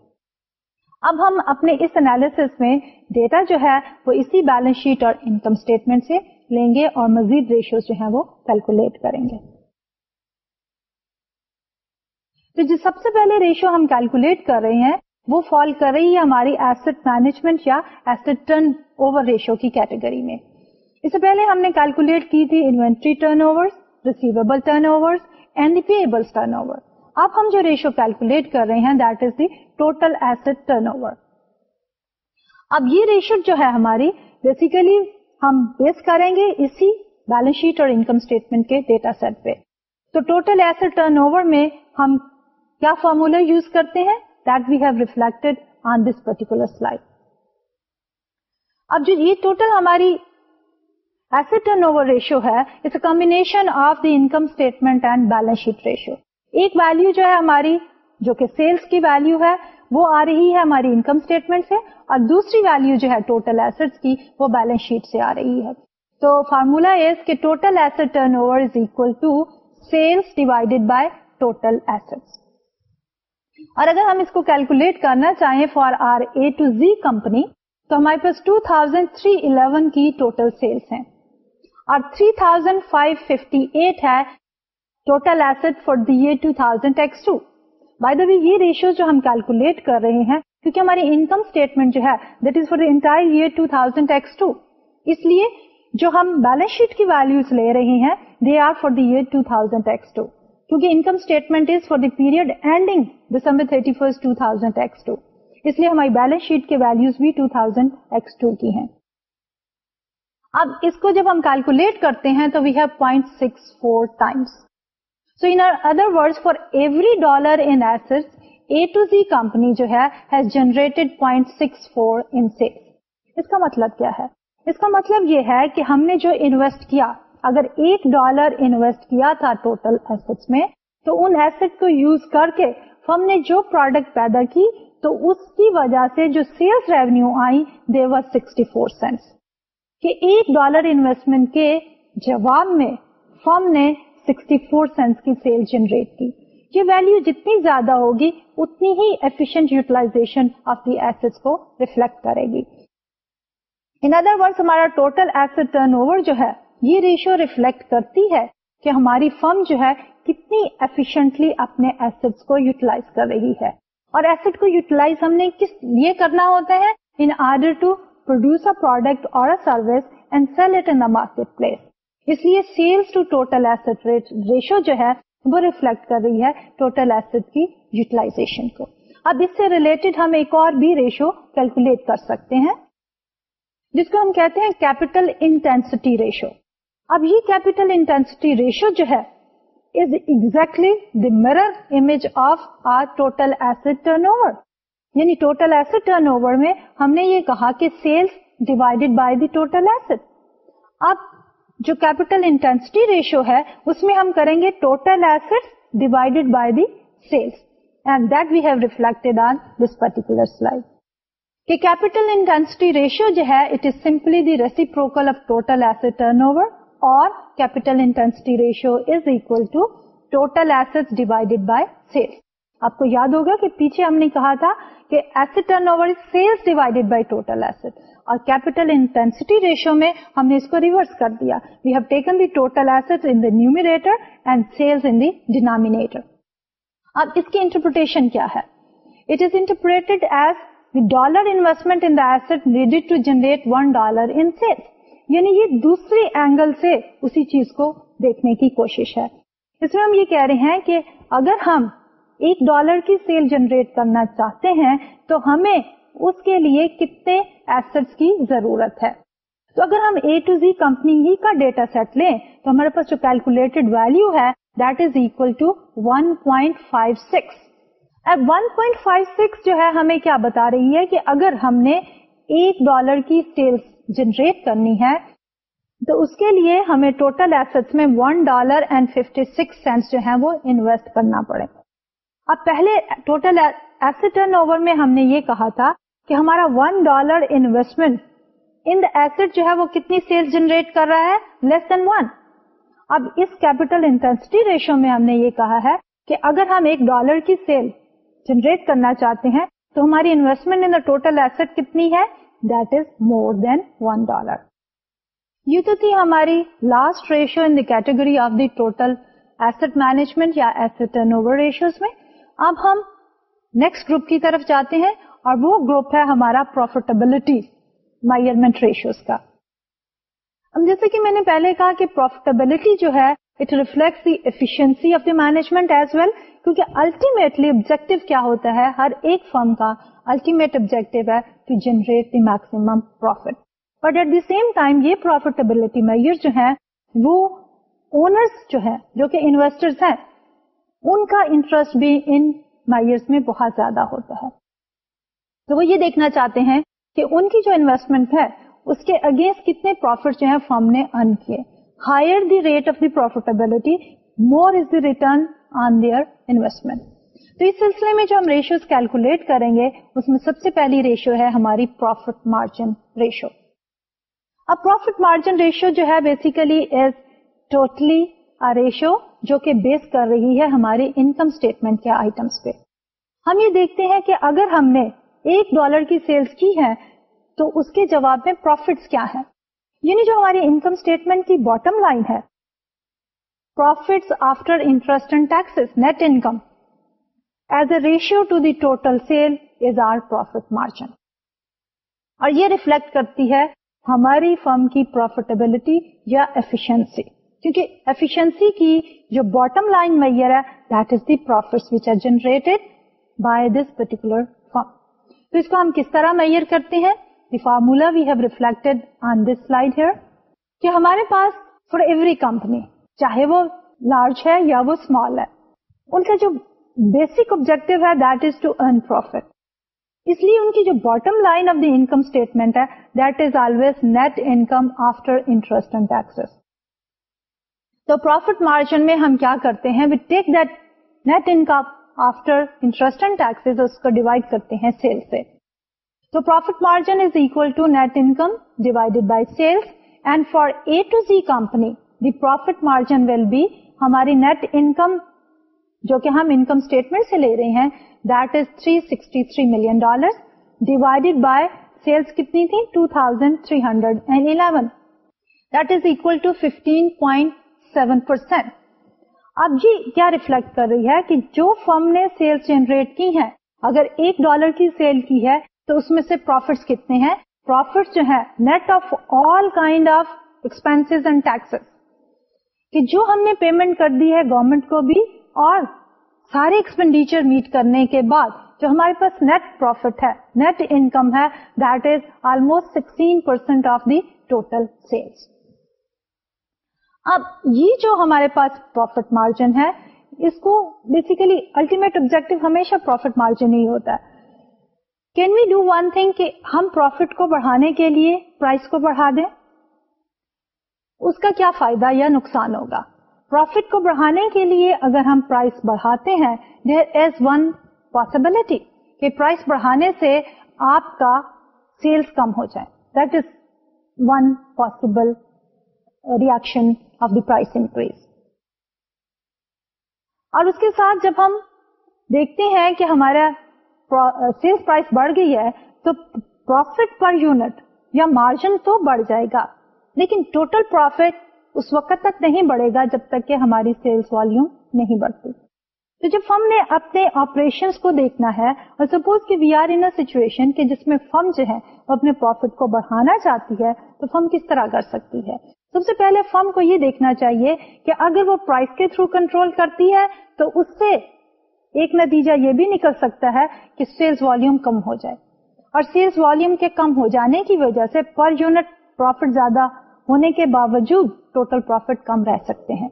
اب ہم اپنے اس انالیس میں ڈیٹا جو ہے وہ اسی بیلنس شیٹ اور انکم اسٹیٹمنٹ سے لیں گے اور مزید ریشیوز جو ہے وہ کیلکولیٹ کریں گے۔ تو جو سب سے پہلے ریشو ہم کیلکولیٹ کر رہے ہیں وہ فال کر رہی ہے ہماری ایسٹ مینجمنٹ یا ایسٹ ٹرن اوور ریشو کی کیٹیگری میں۔ اس سے پہلے ہم نے کیلکولیٹ کی تھی inventory turnover receivable turnover and the payable turnover اب ہم جو ریشو کیلکولیٹ کر رہے ہیں that is the total asset turnover اب یہ ریشو جو ہے ہماری بیسیکلی ہم بیس کریں گے اسی بیلنس شیٹ اور انکم اسٹیٹمنٹ کے ڈیٹا سیٹ پہ. تو ٹوٹل ایسٹ ٹرن اوور میں ہم کیا فارمولا یوز کرتے ہیں? That we have reflected on this particular slide اب جو یہ ٹوٹل ہماری ایسٹ ٹرن اوور ریشو ہے it's a combination of the income statement and balance sheet ratio ایک ویلو جو ہے ہماری جو کہ سیلس کی ویلو ہے وہ آ رہی ہے ہماری انکم اسٹیٹمنٹ سے اور دوسری ویلو جو ہے ٹوٹل ایسٹ کی وہ بیلنس شیٹ سے آ رہی ہے تو فارمولا از کہ total asset turnover is equal to sales divided by total asset اور اگر ہم اس کو کیلکولیٹ کرنا چاہیں for our A to Z company تو ہمارے پاس 2311 کی ٹوٹل سیلس ہیں اور 3558 ہے total asset for the year 2000 X two by the way یہ ریشیو جو ہم کیلکولیٹ کر رہے ہیں، کیونکہ ہماری انکم اسٹیٹمنٹ جو ہے that is for the entire year 2000 X two اس لیے جو ہم بیلنس شیٹ کی ویلوز لے رہے ہیں they are for the year 2000 X two کیونکہ income statement is for the period ending December thirty first two thousand X two اس لیے ہماری بیلنس شیٹ کے ویلوز بھی 2000 ایکس ٹو کی ہیں. اب اس کو جب ہم کیلکولیٹ کرتے ہیں تو we have point six four times so in other word for every dollar in asset A to Z company جو ہے has generated point six four in sale اس کا مطلب کیا ہے؟ اس کا مطلب یہ ہے کہ ہم نے جو انویسٹ کیا، اگر ایک ڈالر انویسٹ کیا تھا ٹوٹل ایسٹ میں، تو ان ایسٹ کو یوز کر کے ہم نے جو پروڈکٹ پیدا کی، تو اس کی وجہ سے جو سیلس ریونیو آئی دیور سکسٹی فور سینٹس کہ ایک ڈالر انویسٹمنٹ کے جواب میں فرم نے 64 سینس کی سیل جنریٹ کی۔ یہ ویلو جتنی زیادہ ہوگی، اتنی ہی efficient utilization of the asset کو ریفلیکٹ کرے گی۔ ان ادر ورڈ ہمارا ٹوٹل ایسٹ ٹرن اوور جو ہے، یہ ریشو ریفلیکٹ کرتی ہے کہ ہماری فرم جو ہے، کتنی ایفیشنٹلی اپنے ایسٹس کو یوٹیلائز کر رہی ہے۔ اور ایسٹ کو یوٹیلائز ہم نے کس لیے کرنا ہوتا ہے؟ In order to produce a product اور service and sell it in marketplace اس لیے sales to total asset ratio جو ہے، وہ ریفلیکٹ کر رہی ہے ٹوٹل ایسٹ کی یوٹیلائزیشن کو. اب اس سے ریلیٹڈ ہم ایک اور بھی ریشو کیلکولیٹ کر سکتے ہیں، جس کو ہم کہتے ہیں کیپیٹل انٹینسٹی ریشو اب یہ کیپیٹل انٹینسٹی ریشو جو ہے is exactly the mirror image of our total asset turnover یعنی ٹوٹل ایسڈ ٹرن اوور میں ہم نے یہ کہا کہ sales divided by the total asset اب جو کیپیٹل انٹینسٹی ریشو ہے، اس میں ہم کریں گے total asset divided by the sales and that we have reflected on this particular slide کہ کیپیٹل انٹینسٹی ریشو جو ہے it is simply the reciprocal of total asset turnover اور capital intensity ratio is equal to total asset divided by sales آپ کو یاد ہوگا کہ پیچھے ہم نے کہا تھا کہ asset turnover sales divided by total asset اور کیپیٹل انٹینسٹی ریشو میں ہم نے اس کو ریورس کر دیا. We have taken the total asset in the numerator and sales in the denominator اب اس کی انٹرپریٹیشن کیا ہے؟ It is interpreted as dollar investment in the asset needed to generate one dollar in sales یعنی یہ دوسری angle سے اسی چیز کو دیکھنے کی کوشش ہے. اس میں ہم یہ کہہ رہے ہیں کہ اگر ہم ایک ڈالر کی سیل جنریٹ کرنا چاہتے ہیں، تو ہمیں اس کے لیے کتنے ایسٹس کی ضرورت ہے؟ تو اگر ہم اے ٹو زی کمپنی ہی کا ڈیٹا سیٹ لیں، تو ہمارے پاس جو کیلکولیٹڈ ویلو ہے that is equal to one point five six اب ون پوائنٹ فائیو سکس جو ہے، ہمیں کیا بتا رہی ہے کہ اگر ہم نے ایک ڈالر کی سیلس جنریٹ کرنی ہے، تو اس کے لیے ہمیں ٹوٹل ایسٹ میں one dollar and fifty six cent جو ہے وہ انویسٹ کرنا پڑے۔ اب پہلے ٹوٹل ایسٹ ٹرن اوور میں ہم نے یہ کہا تھا کہ ہمارا one dollar investment in the asset جو ہے وہ کتنی سیلس جنریٹ کر رہا ہے؟ لیس دین ون اب اس کیپیٹل انٹینسٹی ریشو میں ہم نے یہ کہا ہے کہ اگر ہم ایک ڈالر کی سیل جنریٹ کرنا چاہتے ہیں تو ہماری انویسٹمنٹ ان ٹوٹل ایسٹ کتنی ہے؟ That is more than one dollar یہ تو تھی ہماری last ratio in category of the total asset management یا ایسٹ ٹرن اوور ریشوز میں اب ہم نیکسٹ گروپ کی طرف جاتے ہیں اور وہ گروپ ہے ہمارا پروفیٹیبلٹی میئرمنٹ ریشوز کا۔ اب جیسے کہ میں نے پہلے کہا کہ پروفیٹیبلٹی جو ہے it reflect the efficiency of the management as well کیونکہ الٹیمیٹلی آبجیکٹو کیا ہوتا ہے ہر ایک فرم کا الٹیمیٹ آبجیکٹو ہے to generate the maximum profit but at the same time یہ پروفیٹیبلٹی میئر جو ہے وہ اونرس جو ہے جو کہ انویسٹر ہیں ان کا انٹرسٹ بھی ان میئرس میں بہت زیادہ ہوتا ہے۔ تو وہ یہ دیکھنا چاہتے ہیں کہ ان کی جو انویسٹمنٹ ہے، اس کے اگینسٹ کتنے پروفیٹ جو ہے فرم نے ارن کیے۔ Higher the rate of the profitability more is the return on their investment تو اس سلسلے میں جو ہم ریشوز کیلکولیٹ کریں گے، اس میں سب سے پہلی ریشو ہے ہماری پروفٹ مارجن ریشو اب پروفٹ مارجن ریشو جو ہے بیسیکلی از ٹوٹلی ریشو جو کہ بیس کر رہی ہے ہمارے انکم اسٹیٹمنٹ کے آئٹمس پہ۔ ہم یہ دیکھتے ہیں کہ اگر ہم نے ایک ڈالر کی سیلس کی ہے تو اس کے جواب میں پروفٹس کیا ہے یعنی جو ہماری انکم اسٹیٹمنٹ کی باٹم لائن ہے profits after interest and taxes, net income, as a ratio to the total sale is our profit margin. اور یہ ریفلیکٹ کرتی ہے ہماری فرم کی پروفیٹیبلٹی یا ایفیشنسی کیونکہ ایفیشنسی کی جو باٹم لائن میئر ہے that is the profit which are generated by this particular firm تو اس کو ہم کس طرح میئر کرتے ہیں؟ The formula we have reflected on this slide here کہ ہمارے پاس فار ایوری کمپنی چاہے وہ لارج ہے یا وہ اسمال ہے، ان کا جو بیسک آبجیکٹو ہے that is to earn profit اس لیے ان کی جو bottom line of the income statement ہے that is always net income after interest and taxes تو پروفیٹ مارجن میں ہم کیا کرتے ہیں؟ We take that net income after interest and taxes اس کو ڈیوائڈ کرتے ہیں سیل سے۔ تو profit margin is equal to net income divided by sales and for A to Z company the profit margin will be ہماری net income جو کہ ہم income statement سے لے رہے ہیں that is 363 million dollar divided by sales کتنی تھی؟ 2311 that is equal to 15.7 percent اب جی کیا ریفلیکٹ کر رہی ہے کہ جو فرم نے سیلس جنریٹ کی ہیں، اگر ایک ڈالر کی سیل کی ہے، تو اس میں سے پروفٹس کتنے ہیں؟ پروفٹ جو ہے net of all kind of expense and taxes. کہ جو ہم نے پیمنٹ کر دی ہے گورنمنٹ کو بھی، اور سارے ایکسپینڈیچر میٹ کرنے کے بعد جو ہمارے پاس نیٹ پروفٹ ہے، نیٹ انکم ہے، that is almost sixteen percent of the total sales اب یہ جو ہمارے پاس پروفٹ مارجن ہے، اس کو بیسیکلی الٹیمیٹ آبجیکٹو ہمیشہ پروفٹ مارجن ہی ہوتا ہے۔ Can we do one thing کہ ہم پروفٹ کو بڑھانے کے لیے پرائز کو بڑھا دیں؟ اس کا کیا فائدہ یا نقصان ہوگا؟ پروفٹ کو بڑھانے کے لیے اگر ہم پرائز بڑھاتے ہیں دیر از ون پاسبلٹی کہ پرائز بڑھانے سے آپ کا سیلس کم ہو جائے۔ That is one possible reaction of the price increase اور اس کے ساتھ جب ہم دیکھتے ہیں کہ ہمارا سیلس پرائز بڑھ گئی ہے، تو پروفٹ پر یونٹ یا مارجن تو بڑھ جائے گا۔ لیکن ٹوٹل پروفٹ اس وقت تک نہیں بڑھے گا جب تک کہ ہماری سیلس والیوم نہیں بڑھتی۔ تو جب فرم نے اپنے آپریشن کو دیکھنا ہے، اور سپوز کہ وی آر ان سچویشن کہ جس میں فرم جو ہے وہ اپنے پروفٹ کو بڑھانا چاہتی ہے، تو فرم کس طرح کر سکتی ہے؟ سب سے پہلے فرم کو یہ دیکھنا چاہیے کہ اگر وہ پرائز کے تھرو کنٹرول کرتی ہے تو اس سے ایک نتیجہ یہ بھی نکل سکتا ہے کہ سیلس والیوم کم ہو جائے۔ اور سیلس والیوم کے کم ہو جانے کی وجہ سے پر یونٹ پروفٹ زیادہ ہونے کے باوجود ٹوٹل پروفٹ کم رہ سکتے ہیں۔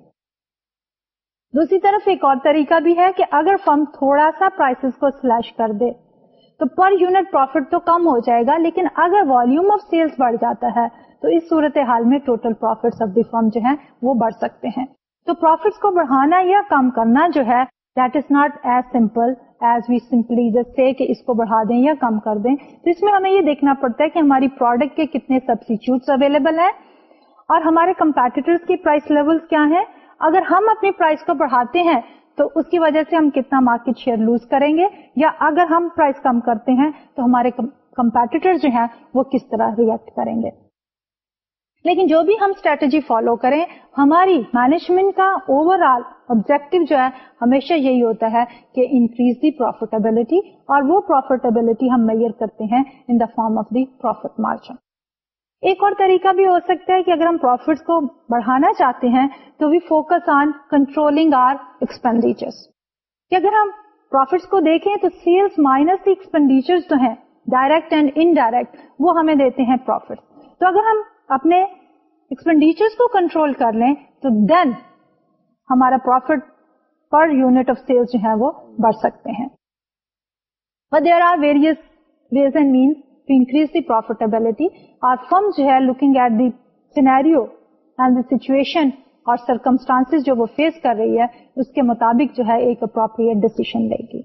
دوسری طرف ایک اور طریقہ بھی ہے کہ اگر فرم تھوڑا سا پرائسز کو سلیش کر دے تو پر یونٹ پروفٹ تو کم ہو جائے گا، لیکن اگر والیوم آف سیلس بڑھ جاتا ہے تو اس صورت حال میں total profit of the firm جو ہے وہ بڑھ سکتے ہیں۔ تو پروفٹس کو بڑھانا یا کم کرنا جو ہے that is not as simple as we simply جس سے کہ اس کو بڑھا دیں یا کم کر دیں۔ تو اس میں ہمیں یہ دیکھنا پڑتا ہے کہ ہماری پروڈکٹ کے کتنے سبسٹیچیوٹس اویلیبل ہیں اور ہمارے کمپیٹیٹر کی پرائس لیول کیا ہیں۔ اگر ہم اپنی پرائز کو بڑھاتے ہیں، تو اس کی وجہ سے ہم کتنا مارکیٹ شیئر لوز کریں گے یا اگر ہم پرائز کم کرتے ہیں، تو ہمارے کمپیٹیٹر جو ہیں وہ کس طرح ریئیکٹ کریں گے۔ لیکن جو بھی ہم اسٹریٹجی فالو کریں، ہماری مینجمنٹ کا اوور آل آبجیکٹو جو ہے، ہمیشہ یہی ہوتا ہے کہ انکریز دی پروفیٹیبلٹی اور وہ پروفیٹیبلٹی ہم میئر کرتے ہیں in the form of the profit margin ایک اور طریقہ بھی ہو سکتا ہے کہ اگر ہم پروفیٹس کو بڑھانا چاہتے ہیں، تو we focus on controlling our expenditure کہ اگر ہم پروفیٹس کو دیکھیں، تو سیلس مائنس دی ایکسپینڈیچر جو ہیں ڈائریکٹ اینڈ انڈائریکٹ وہ ہمیں دیتے ہیں پروفیٹ تو اگر ہم اپنے ایکسپینڈیچر کو کنٹرول کر لیں، تو دین ہمارا profit per unit of sales جو ہے وہ بڑھ سکتے ہیں۔ There are various ways and means to increase the profitability اور فرم جو ہے looking at the scenario and the situation اور سرکمسٹانس جو وہ فیس کر رہی ہے، اس کے مطابق جو ہے، ایک اپروپریٹ ڈیسیزن لے گی۔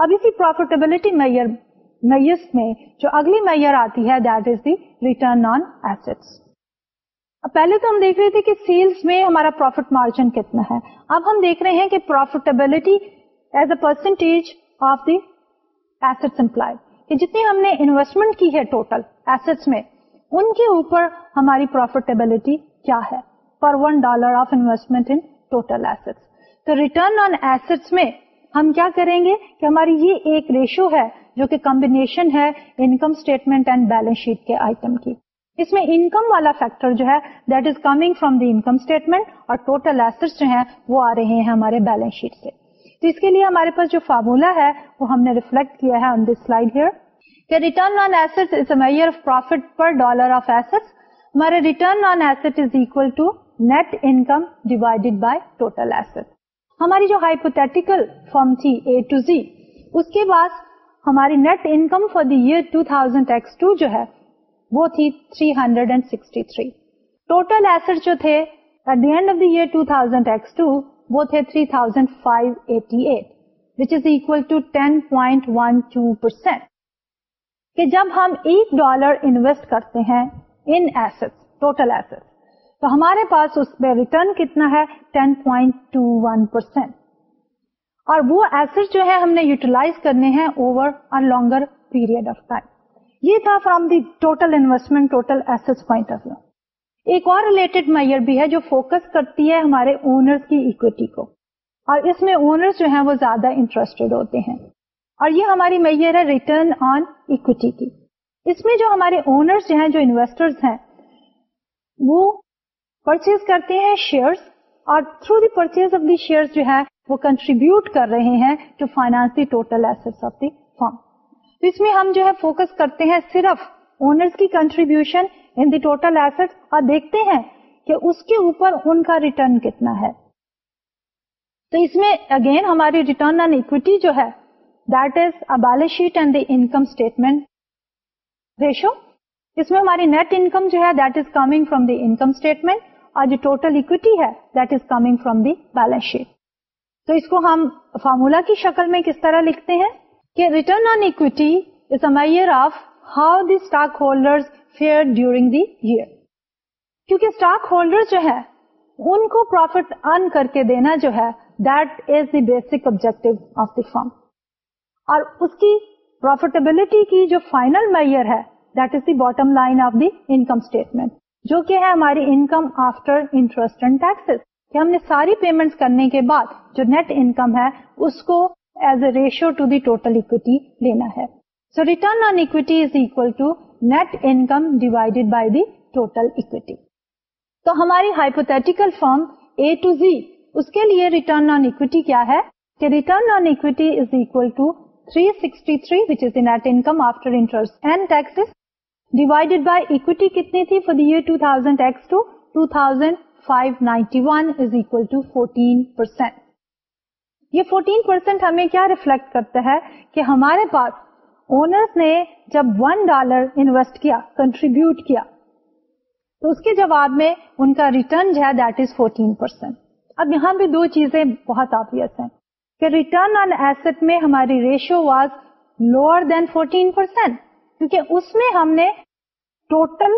اب اسی پروفیٹیبلٹی میئر میئرس میں جو اگلی میئر آتی ہے that is the return on assets پہلے تو ہم دیکھ رہے تھے کہ سیلس میں ہمارا پروفٹ مارجن کتنا ہے۔ اب ہم دیکھ رہے ہیں کہ profitability as a percentage of the asset employ کہ جتنی ہم نے انویسٹمنٹ کی ہے ٹوٹل ایسٹس میں، ان کے اوپر ہماری پروفیٹیبلٹی کیا ہے؟ Per one dollar of investment in total assets تو ریٹرن آن ایسٹس میں ہم کیا کریں گے کہ ہماری یہ ایک ریشو ہے جو کہ کمبینیشن ہے income statement and balance sheet کے آئٹم کی۔ اس میں انکم والا فیکٹر جو ہے that is coming from the income statement اور ٹوٹل ایسٹ جو ہیں، وہ آ رہے ہیں ہمارے بیلنس شیٹ سے۔ تو اس کے لیے ہمارے پاس جو فارمولا ہے، وہ ہم نے ریفلیکٹ کیا ہے آن دس سلائڈ ہیئر کہ return on asset is a measure of profit per dollar of asset ہمارے return on asset is equal to net income divided by total asset ہماری جو ہائپوتھیٹیکل فارم تھی اے to Z اس کے بعد ہماری net income for the year 2000 X two جو ہے، وہ تھی 363 ٹوٹل ایسٹ جو تھے at the end of the year 2000 X two وہ تھے 3588 which is equal to 10.12 percent کہ جب ہم ایک ڈالر انویسٹ کرتے ہیں ان ایسٹ ٹوٹل ایسٹ تو ہمارے پاس اس پہ ریٹرن کتنا ہے؟ 10.21 پرسینٹ اور وہ ایسٹ جو ہے ہم نے یوٹیلائز کرنے ہیں over a longer period of time یہ تھا from the total investment total asset point of view ایک اور ریلیٹڈ میئر بھی ہے جو فوکس کرتی ہے ہمارے اونرز کی اکویٹی کو. اور اس میں اونرز جو ہیں وہ زیادہ انٹرسٹڈ ہوتے ہیں. اور یہ ہماری میئر ہے ریٹرن آن اکویٹی کی. اس میں جو ہمارے اونرز جو ہیں، جو انویسٹرز ہیں، وہ پرچیز کرتے ہیں شیئرس اور through the purchase of the share جو ہے وہ کنٹریبیوٹ کر رہے ہیں to finance the total asset of the firm اس میں ہم جو ہے فوکس کرتے ہیں صرف اونرز کی contribution in the total asset اور دیکھتے ہیں کہ اس کے اوپر ان کا ریٹرن کتنا ہے. تو اس میں اگین ہماری ریٹرن آن اکویٹی جو ہے that is a balance sheet and the income statement ratio اس میں ہماری نیٹ انکم جو ہے that is coming from the income statement اور جو ٹوٹل اکویٹی ہے that is coming from the balance sheet تو اس کو ہم فارمولا کی شکل میں کس طرح لکھتے ہیں؟ کہ return on equity is a measure of how the stockholder fare during the year کیونکہ اسٹاک ہولڈر جو ہے ان کو پروفٹ ارن کر کے دینا جو ہے that is the basic objective of the firm اور اس کی پروفیٹیبلٹی کی جو فائنل میئر ہے that is the bottom line of the income statement جو کہ ہے ہماری income after interest and taxes کہ ہم نے ساری پیمنٹ کرنے کے بعد جو نیٹ انکم ہے اس کو as a ratio to the total equity لینا ہے. So return on equity is equal to net income divided by the total equity تو ہماری hypothetical firm A to Z اس کے لیے ریٹرن آن اکویٹی کیا ہے؟ کہ return on equity is equal to 363 which is the net income after interest and taxes divided by equity کتنی تھی for the year 2000 x to 2591 is equal to 14%. یہ 14% ہمیں کیا ریفلیکٹ کرتا ہے کہ ہمارے پاس اونرس نے جب ون ڈالر انویسٹ کیا کنٹریبیوٹ کیا، تو اس کے جواب میں ان کا ریٹرن جو ہے دیٹ از 14 پرسینٹ اب یہاں بھی دو چیزیں بہت آبیس ہیں کہ ریٹرن آن ایسٹ میں ہماری ratio was lower than 14 percent کیونکہ اس میں ہم نے ٹوٹل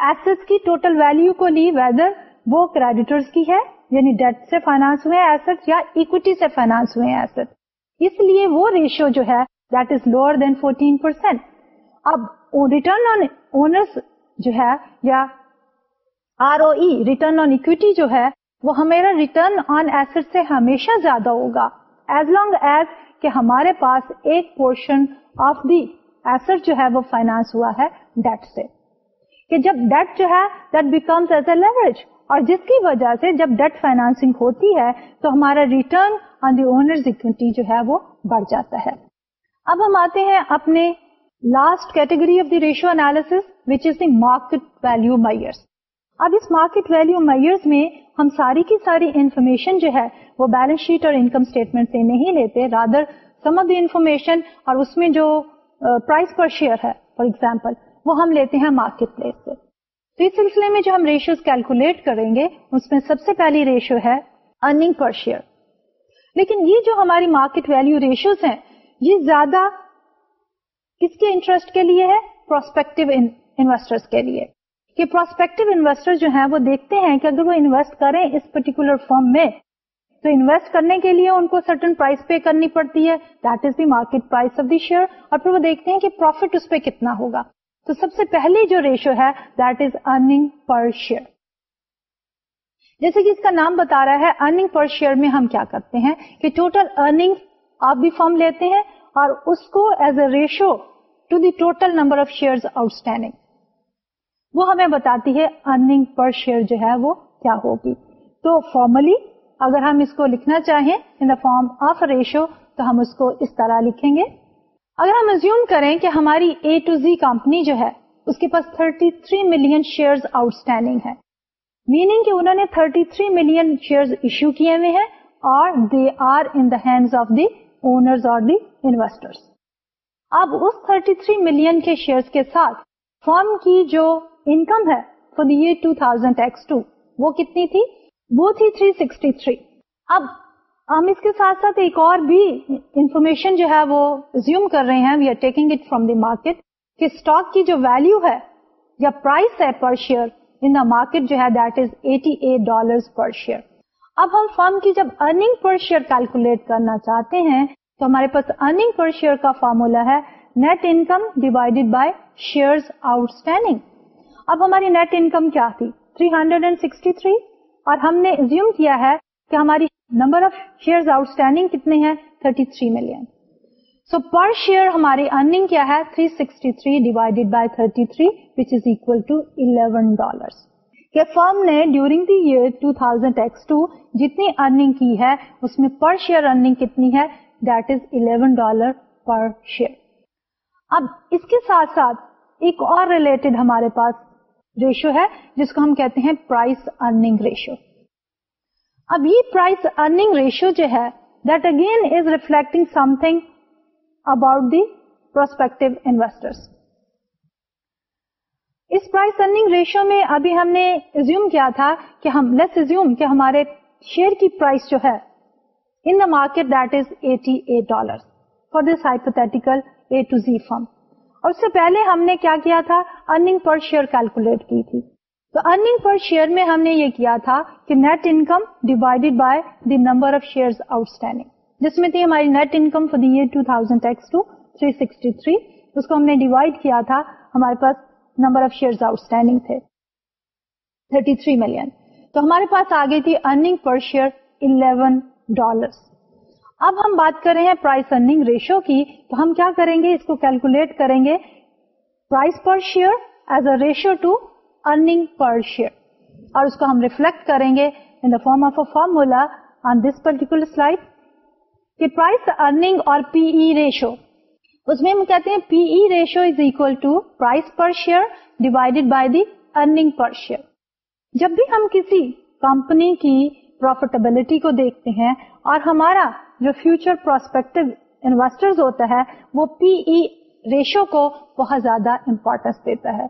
ایسٹ کی ٹوٹل ویلو کو لی ویدر وہ کریڈیٹرز کی ہے یعنی ڈیٹ سے فائنانس ہوئے ایسٹ یا اکوٹی سے فائنانس ہوئے ایسٹ اس لیے وہ ریشو جو ہے that is lower than 14 percent اب ریٹرن آن اونرس جو ہے، یا R O E return on equity جو ہے، وہ ہمارا ریٹرن آن ایسٹ سے ہمیشہ زیادہ ہوگا۔ ایز لانگ ایز کہ ہمارے پاس ایک پورشن آف دی ایسٹ جو ہے وہ فائنانس ہوا ہے ڈیٹ سے۔ کہ جب ڈیٹ جو ہے that becomes as a leverage اور جس کی وجہ سے جب ڈیٹ فائنانسنگ ہوتی ہے، تو ہمارا return on the owners equity جو ہے وہ بڑھ جاتا ہے۔ اب ہم آتے ہیں اپنے last category of the ratio analysis which is the market value measures اب اس مارکیٹ ویلو میئرس میں ہم ساری کی ساری انفارمیشن جو ہے، وہ بیلنس شیٹ اور انکم اسٹیٹمنٹ سے نہیں لیتے rather some of the information اور اس میں جو پرائز پر شیئر ہے فار ایگزامپل وہ ہم لیتے ہیں مارکیٹ پلیس سے۔ تو اس سلسلے میں جو ہم ریشیوز کیلکولیٹ کریں گے، اس میں سب سے پہلی ریشیو ہے ارننگ پر شیئر لیکن یہ جو ہماری مارکیٹ ویلو ریشیوز ہیں، یہ زیادہ کس کے انٹرسٹ کے لیے ہے؟ پروسپیکٹو انویسٹر کے لیے۔ کہ پروسپیکٹو انویسٹر جو ہیں، وہ دیکھتے ہیں کہ اگر وہ انویسٹ کریں اس پرٹیکولر فارم میں تو انویسٹ کرنے کے لیے ان کو سرٹن پرائز پے کرنی پڑتی ہے. That is the market price of the share اور پھر وہ دیکھتے ہیں کہ پروفٹ اس پہ کتنا ہوگا. تو سب سے پہلے جو ریشو ہے that is earning per share جیسے کہ اس کا نام بتا رہا ہے ارننگ پر شیئر میں ہم کیا کرتے ہیں کہ ٹوٹل ارننگ آپ بھی فارم لیتے ہیں اور اس کو as a ratio to the total number of share outstanding وہ ہمیں بتاتی ہے ارننگ پر شیئر جو ہے وہ کیا ہوگی. تو فارملی اگر ہم اس کو لکھنا چاہیں in the form of ratio تو ہم اس کو اس طرح لکھیں گے۔ اگر ہم ازیوم کریں کہ ہماری اے ٹو زی کمپنی جو ہے، اس کے پاس 33 ملین شیئر آؤٹ اسٹینڈنگ ہے۔ میننگ کہ انہوں نے 33 ملین شیئر ایشو کیے ہوئے ہیں اور they are in the hand of the owners اور دی انویسٹر اب اس 33 ملین کے شیئر کے ساتھ فارم کی جو انکم ہے for the year two thousand two وہ کتنی تھی؟ وہ تھی 363 اب ہم اس کے ساتھ ساتھ ایک اور بھی انفارمیشن جو ہے وہ زیوم کر رہے ہیں we are taking it from the market کہ اسٹاک کی جو ویلو ہے یا پرائز ہے پر شیئر ان دا مارکیٹ جو ہے that is eighty eight dollar per share اب ہم فرم کی جب ارننگ پر شیئر کیلکولیٹ کرنا چاہتے ہیں، تو ہمارے پاس ارننگ پر شیئر کا فارمولا ہے net income divided by share outstanding اب ہماری نیٹ انکم کیا تھی؟ 363 اور ہم نے زیوم کیا ہے کہ ہماری number of share outstanding کتنے ہیں؟ 33 ملین سو پر شیئر ہماری ارننگ کیا ہے؟ 363 divided by 33 which is equal to 11 dollar کہ فرم نے ڈیورنگ دی ایئر 2000 ایکس جتنی ارننگ کی ہے، اس میں پر شیئر ارننگ کتنی ہے؟ That is 11 dollar per share اب اس کے ساتھ ساتھ ایک اور ریلیٹڈ ہمارے پاس ریشو ہے، جس کو ہم کہتے ہیں پرائس ارننگ ریشو اب یہ پرائس ارننگ ریشو جو ہے that again is reflecting something about the prospective investors us price earning ratio میں ابھی ہم نے ازیوم کیا تھا کہ ہم لیس ازیوم کہ ہمارے شیئر کی پرائس جو ہے in the market that is eighty eight dollar for this hypothetical A to Z firm اور اس سے پہلے ہم نے کیا کیا تھا؟ ارننگ پر شیئر کیلکولیٹ کی تھی۔ تو ارننگ پر شیئر میں ہم نے یہ کیا تھا کہ net income divided by the number of share outstanding جس میں تھی ہماری net income for the year two thousand X two three sixty three اس کو ہم نے ڈیوائڈ کیا تھا، ہمارے پاس number of share outstanding تھے 33 ملین تو ہمارے پاس آ گئی تھی ارننگ پر شیئر 11 ڈالر اب ہم بات کر رہے ہیں پرائس ارننگ ریشو کی، تو ہم کیا کریں گے؟ اس کو کیلکولیٹ کریں گے۔ Price per share as a ratio to earning per share اور اس کو ہم ریفلیکٹ کریں گے in the form of a formula on this particular slide کہ پرائس ارننگ اور پی ای ریشو اس میں ہم کہتے ہیں P E ratio is equal to price per share divided by the earning per share جب بھی ہم کسی کمپنی کی پروفیٹیبلٹی کو دیکھتے ہیں اور ہمارا جو فیوچر پروسپیکٹو انویسٹر ہوتا ہے وہ پی ای ریشو کو بہت زیادہ امپورٹینس دیتا ہے۔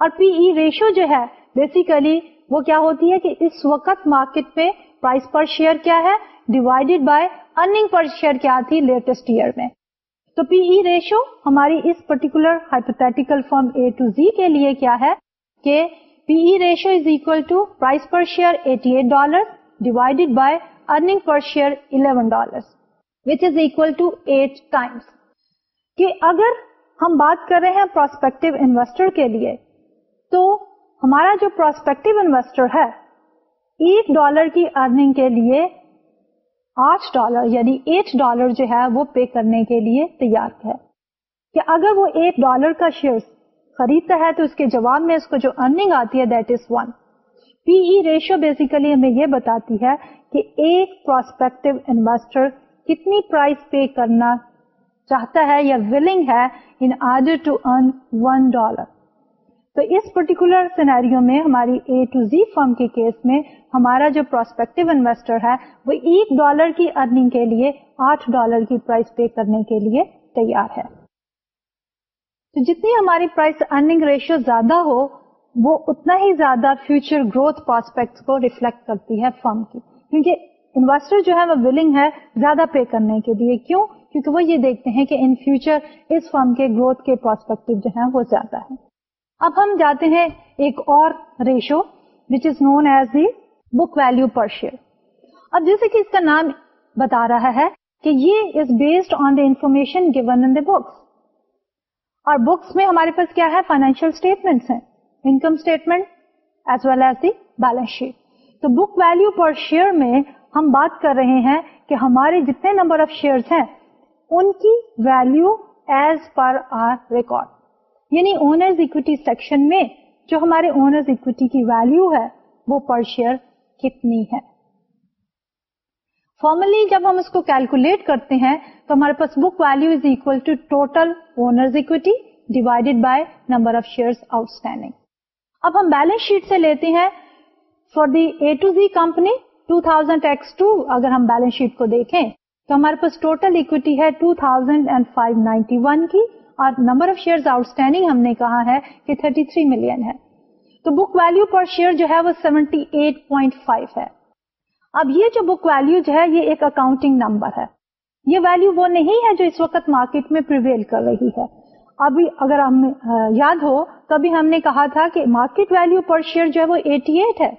اور پی ای ریشو جو ہے بیسیکلی وہ کیا ہوتی ہے کہ اس وقت مارکیٹ پہ پرائس پر شیئر کیا ہے divided by earning per share کیا تھی لیٹسٹ ایئر میں۔ تو پی ای ریشو ہماری اس particular hypothetical firm A to Z کے لیے کیا ہے کہ P E ratio is equal to price per share eighty eight dollar divided by earning per share eleven dollar which is equal to eight times کہ اگر ہم بات کر رہے ہیں پروسپیکٹو انویسٹر کے لیے، تو ہمارا جو پروسپیکٹو انویسٹر ہے، ایک ڈالر کی ارننگ کے لیے آٹھ ڈالر یعنی ایٹ ڈالر جو ہے، وہ پے کرنے کے لیے تیار ہے۔ کہ اگر وہ ایک ڈالر کا شیئر خریدتا ہے تو اس کے جواب میں اس کو جو ارننگ آتی ہے that is one P E ratio basically ہمیں یہ بتاتی ہے کہ ایک پروسپیکٹو انویسٹر کتنی پرائز پے کرنا چاہتا ہے یا ولنگ ہے in order to earn one dollar تو اس پرٹیکولر سینیریو میں ہماری اے ٹو زی فرم کے کیس میں ہمارا جو پروسپیکٹو انویسٹر ہے وہ ایک ڈالر کی ارننگ کے لیے آٹھ ڈالر کی پرائز پے کرنے کے لیے تیار ہے۔ تو جتنی ہماری پرائز ارننگ ریشیو زیادہ ہو وہ اتنا ہی زیادہ فیوچر گروتھ پراسپیکٹ کو ریفلیکٹ کرتی ہے فرم کی۔ کیونکہ انویسٹر جو ہے وہ ولنگ ہے زیادہ پے کرنے کے لیے۔ کیوں؟ کیونکہ وہ یہ دیکھتے ہیں کہ ان فیوچر اس فرم کے گروتھ کے پراسپیکٹو جو ہے وہ زیادہ ہے اب ہم جاتے ہیں ایک اور ratio which is known as the book value per share اب جیسے کہ اس کا نام بتا رہا ہے کہ یہ is based on the information given in the books اور بکس میں ہمارے پاس کیا ہے؟ فائنینشیل اسٹیٹمنٹ ہیں۔ Income statement as well as the balance sheet تو بک ویلو پر شیئر میں ہم بات کر رہے ہیں کہ ہمارے جتنے نمبر آف شیئر ہیں، ان کی value as per our record یعنی اونرز اکوٹی سیکشن میں جو ہمارے اونرز اکوٹی کی ویلو ہے، وہ پر شیئر کتنی ہے۔ فارملی جب ہم اس کو کیلکولیٹ کرتے ہیں، تو ہمارے پاس book value is equal to total owners equity divided by number of share outstanding اب ہم بیلنس شیٹ سے لیتے ہیں for the A to Z company 2000 X two اگر ہم بیلنس شیٹ کو دیکھیں تو ہمارے پاس ٹوٹل اکوٹی ہے 2591 کی اور number of share outstanding ہم نے کہا ہے کہ 33 ملین ہے۔ تو بک ویلو پر شیئر جو ہے وہ 78.5 ہے۔ اب یہ جو بک ویلو جو ہے یہ ایک اکاؤنٹنگ نمبر ہے۔ یہ ویلو وہ نہیں ہے جو اس وقت مارکیٹ میں پریویل کر رہی ہے۔ ابھی اگر ہم یاد ہو تو ابھی ہم نے کہا تھا کہ مارکیٹ ویلو پر شیئر جو ہے وہ 88 ہے،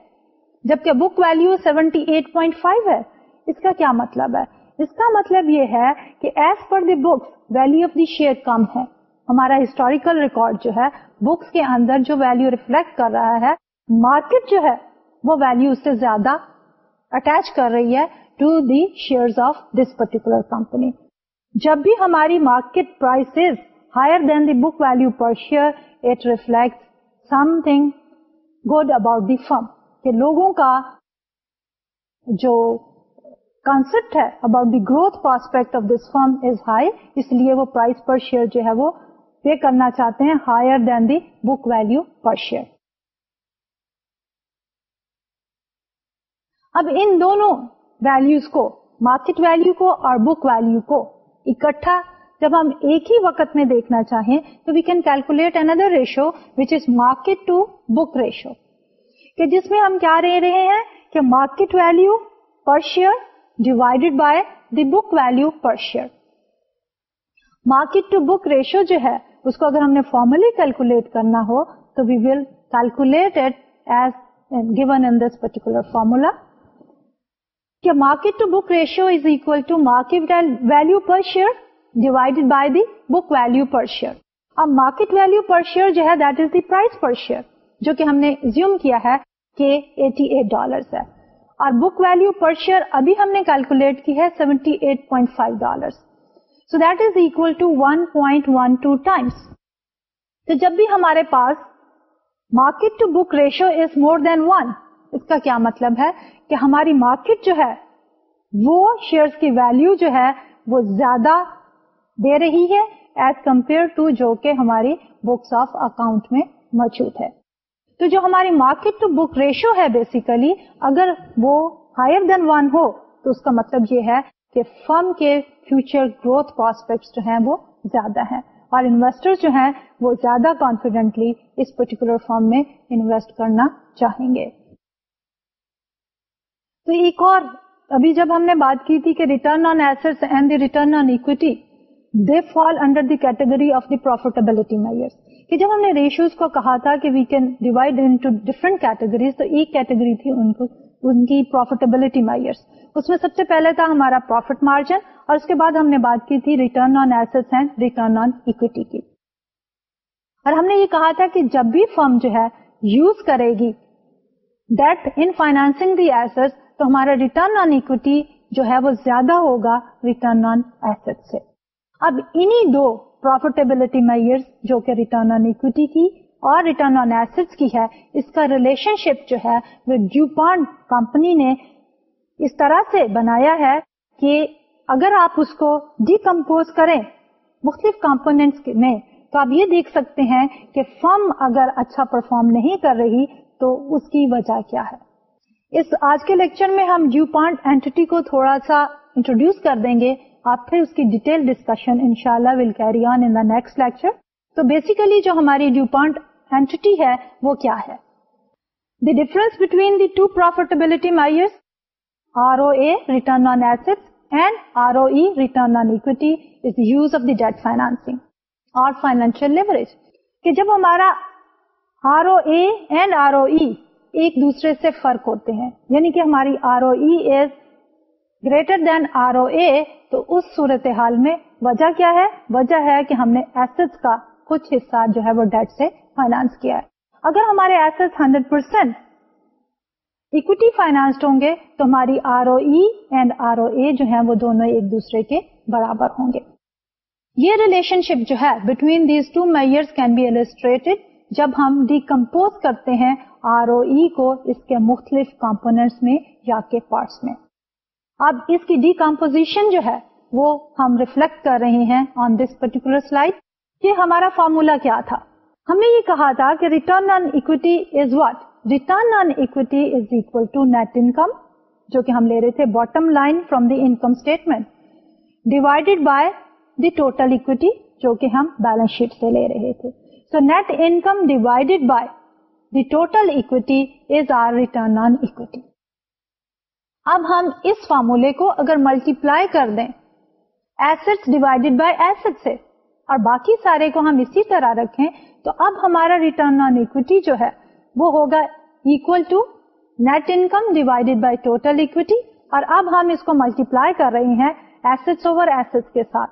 جبکہ بک ویلو 78.5 ہے۔ اس کا کیا مطلب ہے؟ اس کا مطلب یہ ہے کہ as per the books value of the share کم ہے۔ ہمارا ہسٹوریکل ریکارڈ جو ہے بکس کے اندر جو ویلو ریفلیکٹ کر رہا ہے مارکیٹ جو ہے، وہ ویلو اس سے زیادہ اٹیچ کر رہی ہے to the share of this particular company جب بھی ہماری market price higher than the book value per share it reflect something good about the firm کہ لوگوں کا جو کانسپٹ ہے about the growth prospect of this firm is high اس لیے وہ پرائز پر شیئر جو ہے وہ پے کرنا چاہتے ہیں higher than the book value per share اب ان دونوں ویلوز کو مارکیٹ ویلو کو اور بک ویلو کو اکٹھا جب ہم ایک ہی وقت میں دیکھنا چاہیں تو we can calculate another ratio which is market to book ratio کہ جس میں ہم کیا رہ رہے ہیں کہ market value per share divided by the book value per share market to book ratio جو ہے، اس کو اگر ہم نے فارملی کیلکولیٹ کرنا ہو، تو we will calculate it as given in this particular formula کہ market to book ratio is equal to market value per share divided by the book value per share اب مارکیٹ ویلو پر شیئر جو ہے that is the price per share جو کہ ہم نے zoom کیا ہے کہ ایٹی ایٹ ہے. اور بک ویلو پر شیئر ابھی ہم نے کیلکولیٹ کی ہے seventy eight so that is equal to one point one two times تو جب بھی ہمارے پاس market to book ratio is more than one اس کا کیا مطلب ہے کہ ہماری مارکیٹ جو ہے، وہ شیئر کی ویلو جو ہے، وہ زیادہ دے رہی ہے ایز کمپیئر ٹو جو کہ ہماری بکس آف اکاؤنٹ میں موجود ہے۔ تو جو ہماری مارکیٹ ٹو بک ریشو ہے بیسیکلی اگر وہ ہائر دین ون ہو تو اس کا مطلب یہ ہے کہ فرم کے فیوچر گروتھ پراسپیکٹ جو ہیں وہ زیادہ ہیں۔ اور انویسٹر جو ہیں وہ زیادہ کانفیڈینٹلی اس پرٹیکولر فارم میں انویسٹ کرنا چاہیں گے۔ تو ایک اور، ابھی جب ہم نے بات کی تھی کہ return on asset and the return on equity they fall under the category of the profitability measures کہ جب ہم نے ریشوز کو کہا تھا کہ we can divide into different categories تو ایک کیٹیگری تھی ان کو، ان کی پروفیٹیبلٹی میئرس اس میں سب سے پہلے تھا ہمارا پروفیٹ مارجن اور اس کے بعد ہم نے بات کی تھی return on asset and return on equity کی۔ اور ہم نے یہ کہا تھا کہ جب بھی فرم جو ہے یوز کرے گی debt in financing the asset تو ہمارا ریٹرن آن اکوٹی جو ہے وہ زیادہ ہوگا ریٹرن آن ایسٹ سے۔ اب انہی دو پروفیٹیبلٹی میئر جو کہ ریٹرن آن اکوٹی کی اور ریٹرن آن ایسٹ کی ہے، اس کا ریلیشن شپ جو ہے وہ ڈیو کمپنی نے اس طرح سے بنایا ہے کہ اگر آپ اس کو ڈیکمپوز کریں مختلف کمپونیٹس میں، تو آپ یہ دیکھ سکتے ہیں کہ فرم اگر اچھا پرفارم نہیں کر رہی تو اس کی وجہ کیا ہے۔ اس آج کے لیکچر میں ہم ڈیو پانٹ اینٹی کو تھوڑا سا انٹروڈیوس کر دیں گے۔ آپ پھر اس کی ڈیٹیل ڈسکشن ان شاء اللہ will carry on in next lecture تو بیسیکلی جو ہماری ڈیوپانٹ اینٹی ہے وہ کیا ہے؟ The difference between the two profitability measures R O A return on asset and R O E return on equity is use of the debt financing اور financial leverage کہ جب ہمارا R O A and R O E ایک دوسرے سے فرق ہوتے ہیں یعنی کہ ہماری R O E is greater than R O A تو اس صورت حال میں وجہ کیا ہے؟ وجہ ہے کہ ہم نے ایسٹ کا کچھ حصہ جو ہے وہ ڈیٹ سے فائنانس کیا ہے۔ اگر ہمارے asset hundred percent equity financed ہوں گے، تو ہماری R O E and R O A جو ہے وہ دونوں ایک دوسرے کے برابر ہوں گے۔ یہ ریلیشن شپ جو ہے between these two measures can be illustrated جب ہم ڈیکمپوز کرتے ہیں آر او ای کو اس کے مختلف کمپونیٹس میں یا کے پارٹس میں۔ اب اس کی ڈیکمپوزیشن جو ہے، وہ ہم ریفلیکٹ کر رہے ہیں آن دس پرٹیکولر سلائڈ یہ ہمارا فارمولا کیا تھا۔ ہم نے یہ کہا تھا کہ return on equity is what return on equity is equal to net income جو کہ ہم لے رہے تھے bottom line from the income statement divided by the total equity جو کہ ہم بیلنس شیٹ سے لے رہے تھے۔ So net income divided by the total equity is R return on equity اب ہم اس فارمولے کو اگر ملٹی پلائی کر دیں ایسٹ ڈیوائڈیڈ بائی ایسٹ سے اور باقی سارے کو ہم اسی طرح رکھیں، تو اب ہمارا ریٹرن آن اکوٹی جو ہے، وہ ہوگا equal to net income divided by total equity اور اب ہم اس کو ملٹیپلائی کر رہے ہیں ایسٹس اوور ایسٹس کے ساتھ۔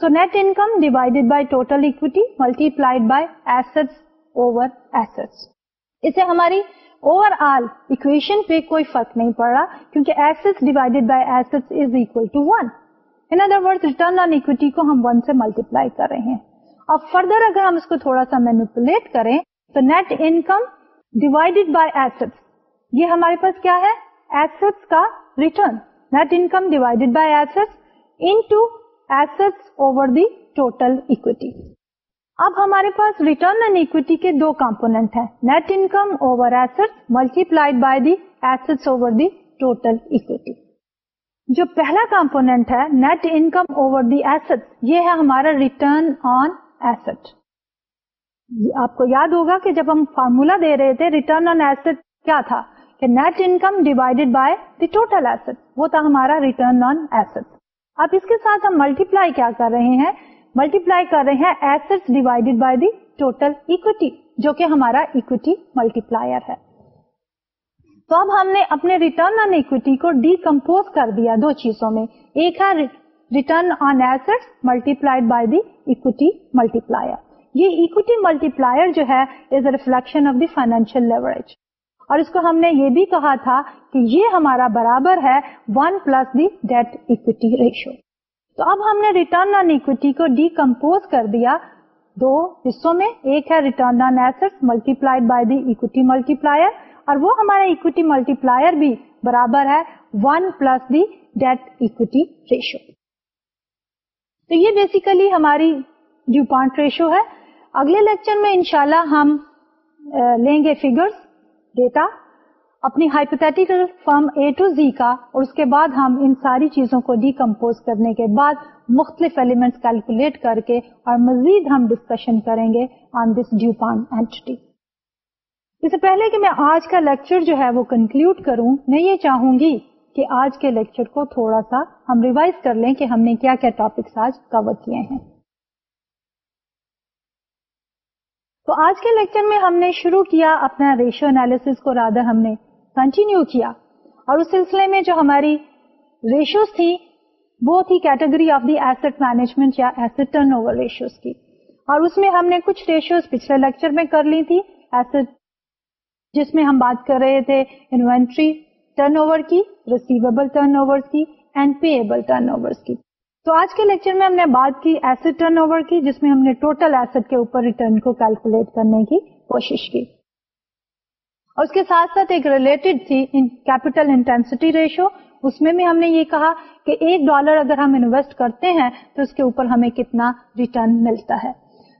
So net income divided by total equity multiplied by assets over assets اسے ہماری اوور آل اکویشن پہ کوئی فرق نہیں پڑ رہا کیونکہ assets divided by assets is equal to one in other word return on equity کو ہم ون سے ملٹیپلائی کر رہے ہیں اب فردر اگر ہم اس کو تھوڑا سا مینوپولیٹ کریں تو net income divided by assets یہ ہمارے پاس کیا ہے ایسٹس کا return net income divided by assets into assets over the total equity اب ہمارے پاس ریٹرن اینڈ اکویٹی کے دو کمپونیٹ ہیں. Net income over asset multiplied by the asset over the total equity جو پہلا کمپونیٹ ہے net income over the asset یہ ہے ہمارا ریٹرن آن ایسٹ آپ کو یاد ہوگا کہ جب ہم فارمولا دے رہے تھے ریٹرن آن ایسٹ کیا تھا؟ کہ net income divided by the total asset وہ تھا ہمارا ریٹرن آن ایسٹ اب اس کے ساتھ ہم ملٹی پلائی کیا کر رہے ہیں؟ ملٹی پلائی کر رہے ہیں asset divided by the total equity جو کہ ہمارا اکوٹی ملٹی پلائر ہے تو اب ہم نے اپنے ریٹرن آن اکوٹی کو ڈی کمپوز کر دیا دو چیزوں میں ایک ہے return on asset multiplied by the equity multiplier یہ اکوٹی ملٹی پلائر جو ہے is a reflection of the financial leverage اور اس کو ہم نے یہ بھی کہا تھا کہ یہ ہمارا برابر ہے one plus the debt equity ratio تو اب ہم نے ریٹرن آن اکوٹی کو ڈی کمپوز کر دیا۔ دو حصوں میں، ایک ہے return on asset multiplied by the equity multiplier اور وہ ہمارا اکوٹی ملٹی پلائر بھی برابر ہے one plus the debt equity ratio تو یہ بیسیکلی ہماری ڈیو پوائنٹ ریشو ہے۔ اگلے لیکچر میں انشاءاللہ ہم لیں گے فیگرس ڈیٹا اپنی hypothetical firm A to Z کا اور اس کے بعد ہم ان ساری چیزوں کو ڈی کمپوز کرنے کے بعد مختلف ایلیمنٹس کیلکولیٹ کر کے اور مزید ہم ڈسکشن کریں گے آن دس ڈیو پان اینٹی اس سے پہلے کہ میں آج کا لیکچر جو ہے وہ کنکلوڈ کروں، میں یہ چاہوں گی کہ آج کے لیکچر کو تھوڑا سا ہم ریوائز کر لیں کہ ہم نے کیا کیا ٹاپکس آج کور کیے ہیں۔ تو آج کے لیکچر میں ہم نے شروع کیا اپنا ریشو انالیس کو رادر ہم نے کنٹینیو کیا اور اس سلسلے میں جو ہماری ریشوز تھی وہ تھی category of the asset management یا ایسٹ ٹرن اوور ریشوز کی اور اس میں ہم نے کچھ ریشوز پچھلے لیکچر میں کر لی تھی ایسٹ جس میں ہم بات کر رہے تھے انوینٹری ٹرن اوور کی ریسیویبل ٹرن اوور کی اینڈ پیبل ٹرن اوور کی تو آج کے لیکچر میں ہم نے بات کی ایسٹ ٹرن اوور کی جس میں ہم نے ٹوٹل ایسٹ کے اوپر ریٹرن کو کیلکولیٹ کرنے کی کوشش کی اور اس کے ساتھ ساتھ ایک ریلیٹڈ تھی کیپیٹل انٹینسٹی ریشو اس میں بھی ہم نے یہ کہا کہ ایک ڈالر اگر ہم انویسٹ کرتے ہیں تو اس کے اوپر ہمیں کتنا ریٹرن ملتا ہے۔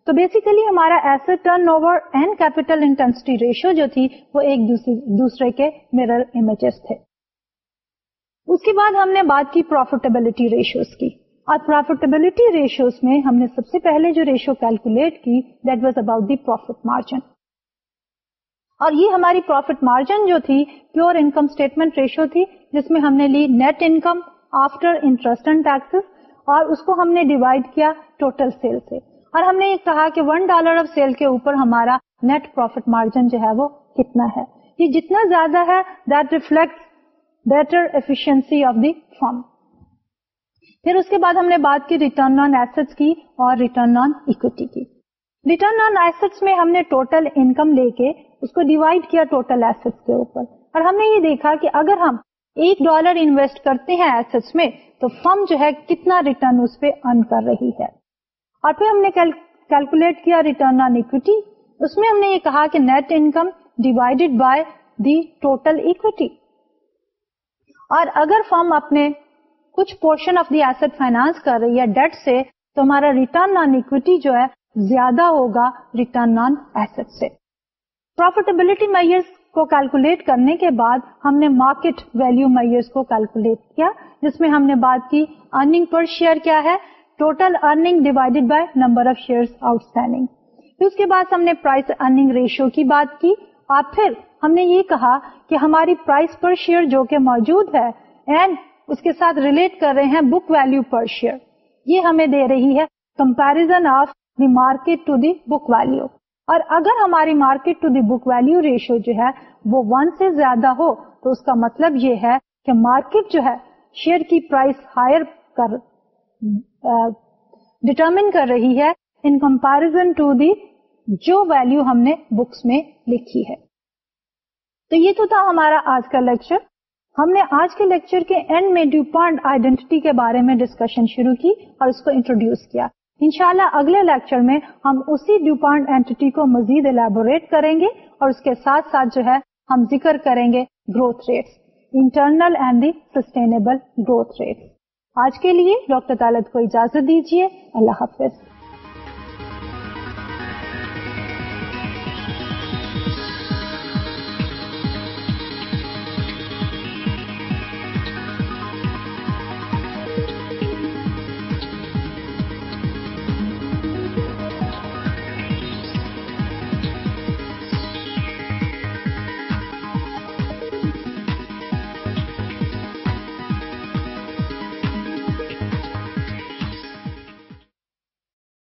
تو بیسیکلی ہمارا asset turnover and capital intensity ratio جو تھی، وہ ایک دوسرے کے میرر امیجز تھے۔ اس کے بعد ہم نے بات کی پروفیٹیبلٹی ریشوز کی۔ اور پروفیٹیبلٹی ریشوز میں ہم نے سب سے پہلے جو ریشو کیلکولیٹ کی that was about the profit margin اور یہ ہماری پروفیٹ مارجن جو تھی پیور انکم اسٹیٹمنٹ ریشو تھی، جس میں ہم نے لی net income after interest and taxes اور اس کو ہم نے ڈیوائڈ کیا ٹوٹل سیل سے۔ اور ہم نے یہ کہا کہ ون ڈالر آف سیل کے اوپر ہمارا نیٹ پروفیٹ مارجن جو ہے وہ کتنا ہے۔ یہ جتنا زیادہ ہے that reflect better efficiency of the firm پھر اس کے بعد ہم نے بات کی ریٹرن آن ایسٹ کی اور ریٹرن آن اکوٹی کی۔ ریٹرن آن ایسٹ میں ہم نے ٹوٹل انکم لے کے اس کو ڈیوائڈ کیا ٹوٹل ایسٹ کے اوپر۔ اور ہم نے یہ دیکھا کہ اگر ہم ایک ڈالر انویسٹ کرتے ہیں ایسٹ میں، تو فرم جو ہے کتنا ریٹرن اس پہ ارن کر رہی ہے۔ اور پھر ہم نے کیلکولیٹ کیا ریٹرن آن اکوٹی اس میں ہم نے یہ کہا کہ net income divided by the total equity اور اگر فرم اپنے کچھ portion of the asset finance کر رہی ہے ڈیٹ سے، تو ہمارا ریٹرن آن اکوٹی جو ہے زیادہ ہوگا ریٹرن آن ایسٹ سے۔ پروفیٹیبلٹی میئرس کو کیلکولیٹ کرنے کے بعد ہم نے مارکیٹ ویلو میئرس کو کیلکولیٹ کیا، جس میں ہم نے بات کی ارننگ پر شیئر کیا ہے total earning divided by number of share outstanding اس کے بعد ہم نے پرائز ارننگ ریشیو کی بات کی۔ اور پھر ہم نے یہ کہا کہ ہماری پرائز پر شیئر جو کہ موجود ہے اینڈ اس کے ساتھ ریلیٹ کر رہے ہیں بک ویلو پر شیئر یہ ہمیں دے رہی ہے comparison of the market to the book value اور اگر ہماری market to the book value ratio جو ہے وہ ون سے زیادہ ہو تو اس کا مطلب یہ ہے کہ مارکیٹ جو ہے شیئر کی پرائس ہائر کر ڈٹرمن کر رہی ہے ان کمپیرزن ٹو دی جو ویلو ہم نے بکس میں لکھی ہے۔ تو یہ تو تھا ہمارا آج کا لیکچر ہم نے آج کے لیکچر کے اینڈ میں ڈیو پوائنٹ آئیڈینٹی کے بارے میں ڈسکشن شروع کی اور اس کو انٹروڈیوس کیا۔ انشاءاللہ اگلے لیکچر میں ہم اسی ڈیوپانٹ اینٹی کو مزید الیبوریٹ کریں گے اور اس کے ساتھ ساتھ جو ہے ہم ذکر کریں گے growth rates, internal and the sustainable growth rates. آج کے لیے ڈاکٹر طالب کو اجازت دیجیے اللہ حافظ۔